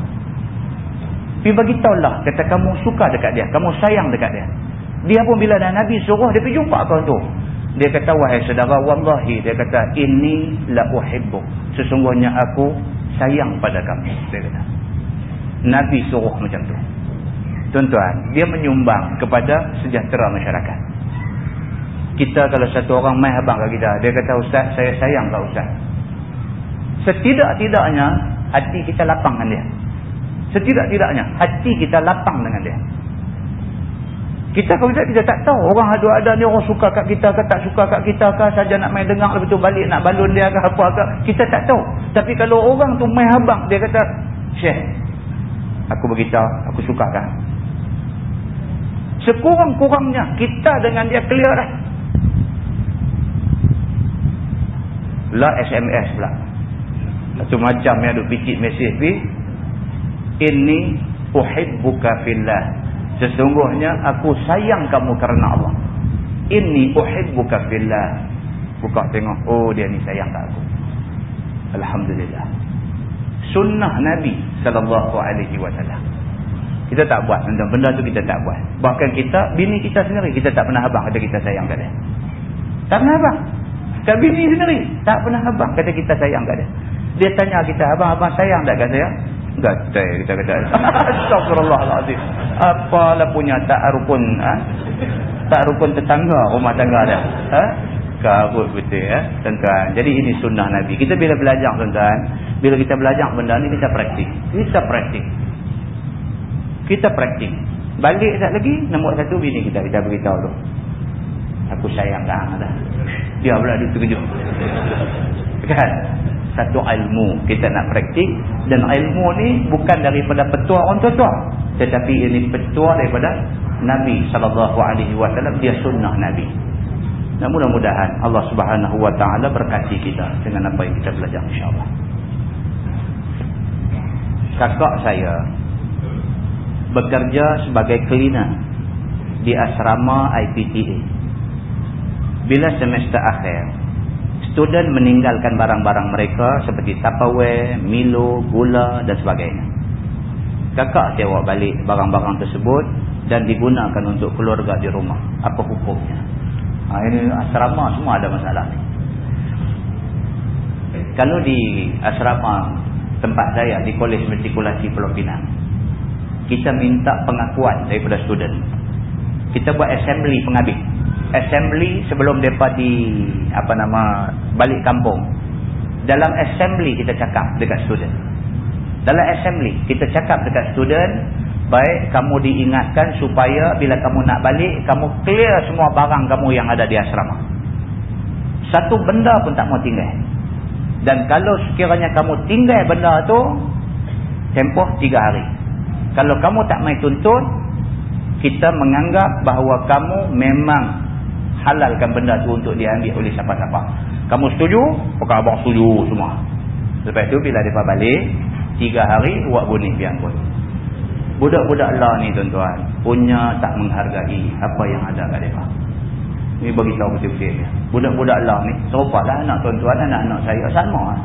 Pergi bagi tahu lah. Kata kamu suka dekat dia, kamu sayang dekat dia. Dia pun bila dah Nabi suruh dia pergi jumpa kau tu. Dia kata wahai saudara wallahi dia kata ini la uhibbu. Sesungguhnya aku sayang pada kamu. Dia kata. Nabi suruh macam tu. Tuan-tuan, dia menyumbang kepada sejahtera masyarakat. Kita kalau satu orang mai habang kat kita, dia kata, Ustaz, saya sayang kat Ustaz. Setidak-tidaknya, hati kita lapang dengan dia. Setidak-tidaknya, hati kita lapang dengan dia. Kita kalau kita, kita tak tahu. Orang ada-ada ni orang suka kat kita ke tak suka kat kita ke. Saja nak main dengar lepas tu balik nak balun dia ke apa ke. Kita tak tahu. Tapi kalau orang tu main habang, dia kata, Syekh, aku beritahu, aku suka kan. Sekurang-kurangnya kita dengan dia clear dah. La SMS pula. Macam yang ada picit mesej ni. Ini uhibbuka fillah. Sesungguhnya aku sayang kamu kerana Allah. Ini uhibbuka fillah. Buka tengok. Oh dia ni sayang kat aku. Alhamdulillah. Sunnah Nabi sallallahu alaihi wasallam. Kita tak buat tentang benda tu kita tak buat. Bahkan kita, bini kita sendiri, kita tak pernah abang kata kita sayang kat dia. Tak pernah abang. Kat bini sendiri, tak pernah abang kata kita sayang kat dia. Dia tanya kita, abang-abang sayang tak kat saya? Gatai kita kata. Astagfirullahaladzim. Apalah punya tak rukun. Ha? Tak rukun tetangga rumah tangga dia. Ha? Karut betul ya. Tuan-tuan. Jadi ini sunnah Nabi. Kita bila belajar tuan-tuan. Bila kita belajar benda ni kita praktik. Kita praktik kita praktik balik tak lagi nombor satu bini kita kita beritahu tu aku sayang dah dia pula dia terkejut kan satu ilmu kita nak praktik dan ilmu ni bukan daripada petua orang tua-tua tetapi ini petua daripada Nabi SAW dia sunnah Nabi dan mudah-mudahan Allah subhanahu wa ta'ala berkati kita dengan apa yang kita belajar insyaAllah kakak saya bekerja sebagai cleaner di asrama IPTA. Bila semester akhir, student meninggalkan barang-barang mereka seperti Tupperware, Milo, gula dan sebagainya. Kakak tewak balik barang-barang tersebut dan digunakan untuk keluarga di rumah. Apa hukumnya? Ini asrama semua ada masalah ni. Kalau di asrama tempat saya di Kolej Metikulasi Pulau Pinang, kita minta pengakuan daripada student. Kita buat assembly pengabit. Assembly sebelum mereka di apa nama balik kampung. Dalam assembly kita cakap dekat student. Dalam assembly kita cakap dekat student baik kamu diingatkan supaya bila kamu nak balik kamu clear semua barang kamu yang ada di asrama. Satu benda pun tak mau tinggal. Dan kalau sekiranya kamu tinggal benda tu tempoh tiga hari. Kalau kamu tak main tuntut kita menganggap bahawa kamu memang halalkan benda tu untuk diambil oleh siapa-siapa. Kamu setuju? Pekak abang setuju semua. Lepas tu bila mereka balik tiga hari buat bunyi biangkut budak-budak lah ni tuan-tuan punya tak menghargai apa yang ada kat mereka. Ni beritahu betul-betul budak-budak lah ni serupa lah anak tuan-tuan anak-anak saya sama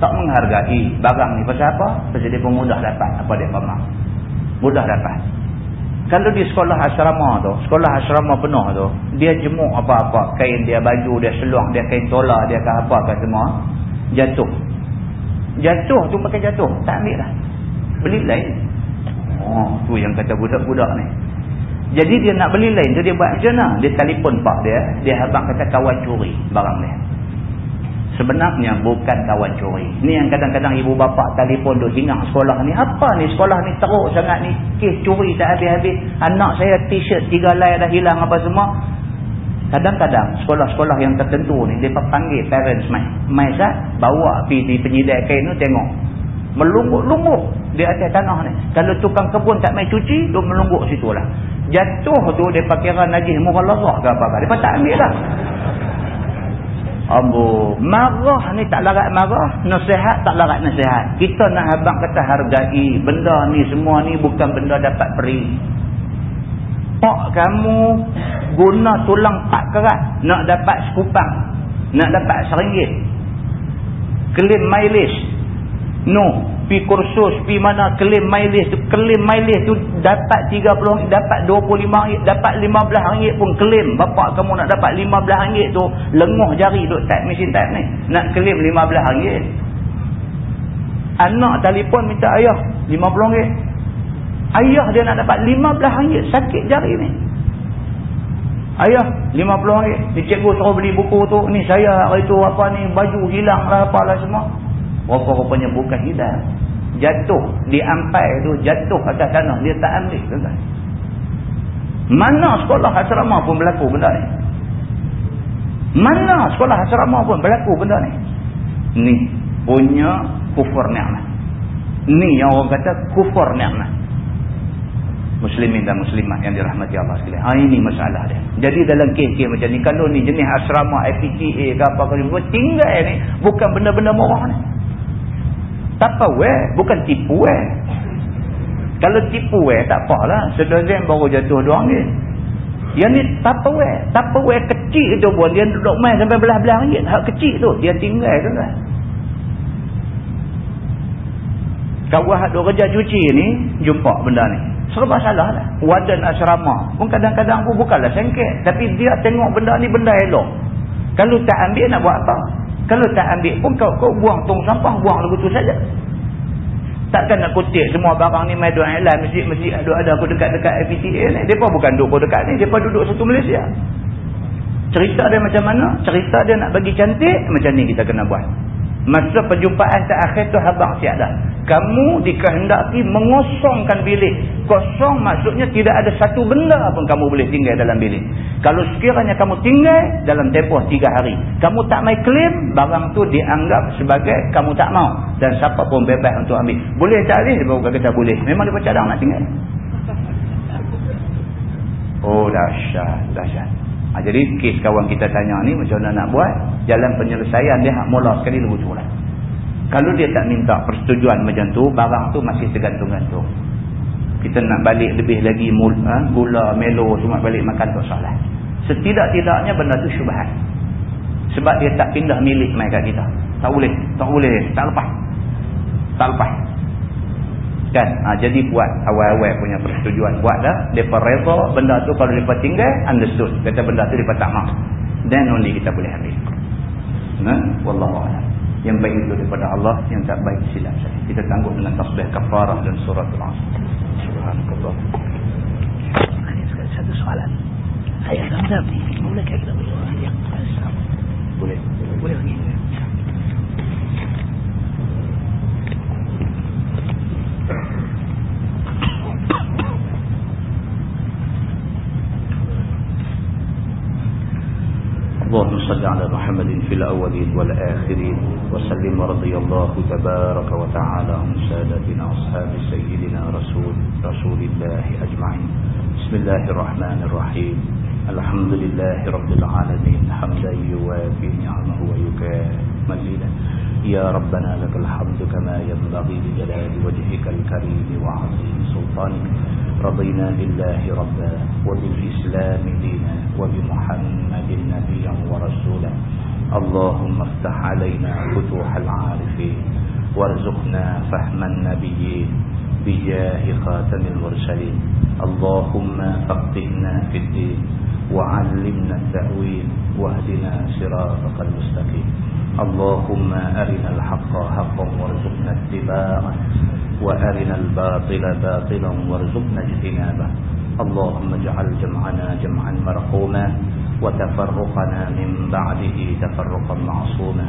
tak menghargai barang ni pasal apa? pasal dia pun mudah dapat apa dia faham mudah dapat. Kalau di sekolah asrama tu sekolah asrama penuh tu dia jemuk apa-apa kain dia baju dia seluang dia kain tola dia ke apa ke semua jatuh. Jatuh tu pakai jatuh. Tak ambil lah beli lain oh tu yang kata budak-budak ni. Jadi dia nak beli lain tu dia buat macam mana? Dia telefon pak dia dia habang kata kawan curi barang dia. Sebenarnya bukan kawan curi. Ni yang kadang-kadang ibu bapa telefon duk hingang sekolah ni. Apa ni sekolah ni teruk sangat ni? Kes curi tak habis-habis. Anak saya t-shirt tiga lai dah hilang apa semua. Kadang-kadang sekolah-sekolah yang tertentu ni dia panggil parents mai. Mai sat bawa pergi di penyidai kain tu tengok. Melungguk-lungguk di atas tanah ni. Kalau tukang kebun tak mai cuci, tu melungguk situ lah. Jatuh tu dia kira najis mughalazah ke apa-apa. Dia tak ambil lah. Ambo, marah ni tak larat marah, nasihat tak larat nasihat. Kita nak habang kata hargai benda ni semua ni bukan benda dapat peri. Pak kamu guna tulang pak kerat nak dapat sekupang. Nak dapat seringgit. Klaim mileage. No. Pi kursus, pi mana klaim mileage tu. Klaim mileage tu dapat 30 dapat 25 ringgit, dapat 15 ringgit pun klaim. Bapak kamu nak dapat 15 ringgit tu, lenguh jari duk type mesin type ni. Nak klaim 15 ringgit. Anak telefon minta ayah 50 ringgit. Ayah dia nak dapat 15 ringgit sakit jari ni. Ayah 50 ringgit. Dia cikgu suruh beli buku tu. Ni saya hari tu apa ni baju hilang lah apalah semua. Rupa-rupanya bukan hilang. Jatuh di ampai tu jatuh atas tanah. Dia tak ambil tuan Mana sekolah asrama pun berlaku benda ni. Mana sekolah asrama pun berlaku benda ni. Ni punya kufur ni'mat. Ni yang orang kata kufur ni'mat muslimin dan muslimat yang dirahmati Allah sekalian. Ha ini masalah dia. Jadi dalam kes-kes macam ni kalau ni jenis asrama IPTA ke apa ke buat tinggal ni bukan benda-benda murah ni. Tak weh, bukan tipu weh. Kalau tipu weh tak apalah, sedozen baru jatuh doang ni. Yang ni apa weh kecil tu pun dia duduk main sampai belah-belah ringgit. Hak kecil tu dia tinggal tu kan. Kawan hak kerja cuci ni jumpa benda ni serba salah lah. Wadan asrama pun kadang-kadang pun bukanlah sengket. Tapi dia tengok benda ni benda elok. Kalau tak ambil nak buat apa? Kalau tak ambil pun kau, kau buang tong sampah, buang lagu tu saja. Takkan nak kutip semua barang ni main doa iklan masjid-masjid ada ada aku dekat-dekat FPTA ni. Depa bukan duduk dekat ni, depa duduk satu Malaysia. Cerita dia macam mana? Cerita dia nak bagi cantik, macam ni kita kena buat. Masa perjumpaan terakhir tu habang siap dah. Kamu dikehendaki mengosongkan bilik. Kosong maksudnya tidak ada satu benda pun kamu boleh tinggal dalam bilik. Kalau sekiranya kamu tinggal dalam tempoh tiga hari. Kamu tak main klaim, barang tu dianggap sebagai kamu tak mau. Dan siapa pun bebas untuk ambil. Boleh tak boleh? Dia baru kata boleh. Memang dia cadang nak tinggal. Oh dahsyat, dahsyat. Ha, jadi kes kawan kita tanya ni macam mana nak buat. Jalan penyelesaian dia hak mula sekali lebih curang. Kalau dia tak minta persetujuan macam tu, barang tu masih tergantung-gantung. Kita nak balik lebih lagi ha, gula, melo semua balik makan tak salah. Setidak-tidaknya benda tu syubhat. Sebab dia tak pindah milik mereka kita. Tak boleh. Tak boleh. Tak lepas. Tak lepas. Kan? Ha, jadi buat awal-awal punya persetujuan. Buat dah. Mereka reza benda tu kalau mereka tinggal, understood. Kata benda tu mereka tak mahu. Then only kita boleh ambil. Nah, Wallahu'alam. Yang baik itu daripada Allah, yang tak baik silap saya. Kita tangguh dengan tasbih kafarah dan surat al-asr. Subhanallah. Satu soalan. Saya Zamzam ni, boleh kita boleh? Boleh. Boleh اللهم صل على محمد في الأولين والآخرين وسلم ورضي الله تبارك وتعالى عن سادتنا أصحاب سيدنا رسول رسول الله أجمعين. بسم الله الرحمن الرحيم. الحمد لله رب العالمين حمدا يوافي نعمه ويكامل يا ربنا لك الحمد كما ينبغي لجلال وجهك الكريم وعظيم سلطانك رضينا بالله ربا وبالإسلام دينا وبمحمد نبيا ورسولا اللهم افتح علينا فتوح العارفين وارزقنا فهم النبيين بجاه خاتم المرسلين. اللهم فقهنا في الدين وعلمنا التأويل واهدنا صراطك المستقيم. اللهم أرنا الحق حقا وارزقنا اتباعه وأرنا الباطل باطلا وارزقنا اجتنابه. اللهم اجعل جمعنا جمعا مرحوما وتفرقنا من بعده تفرقا معصوما.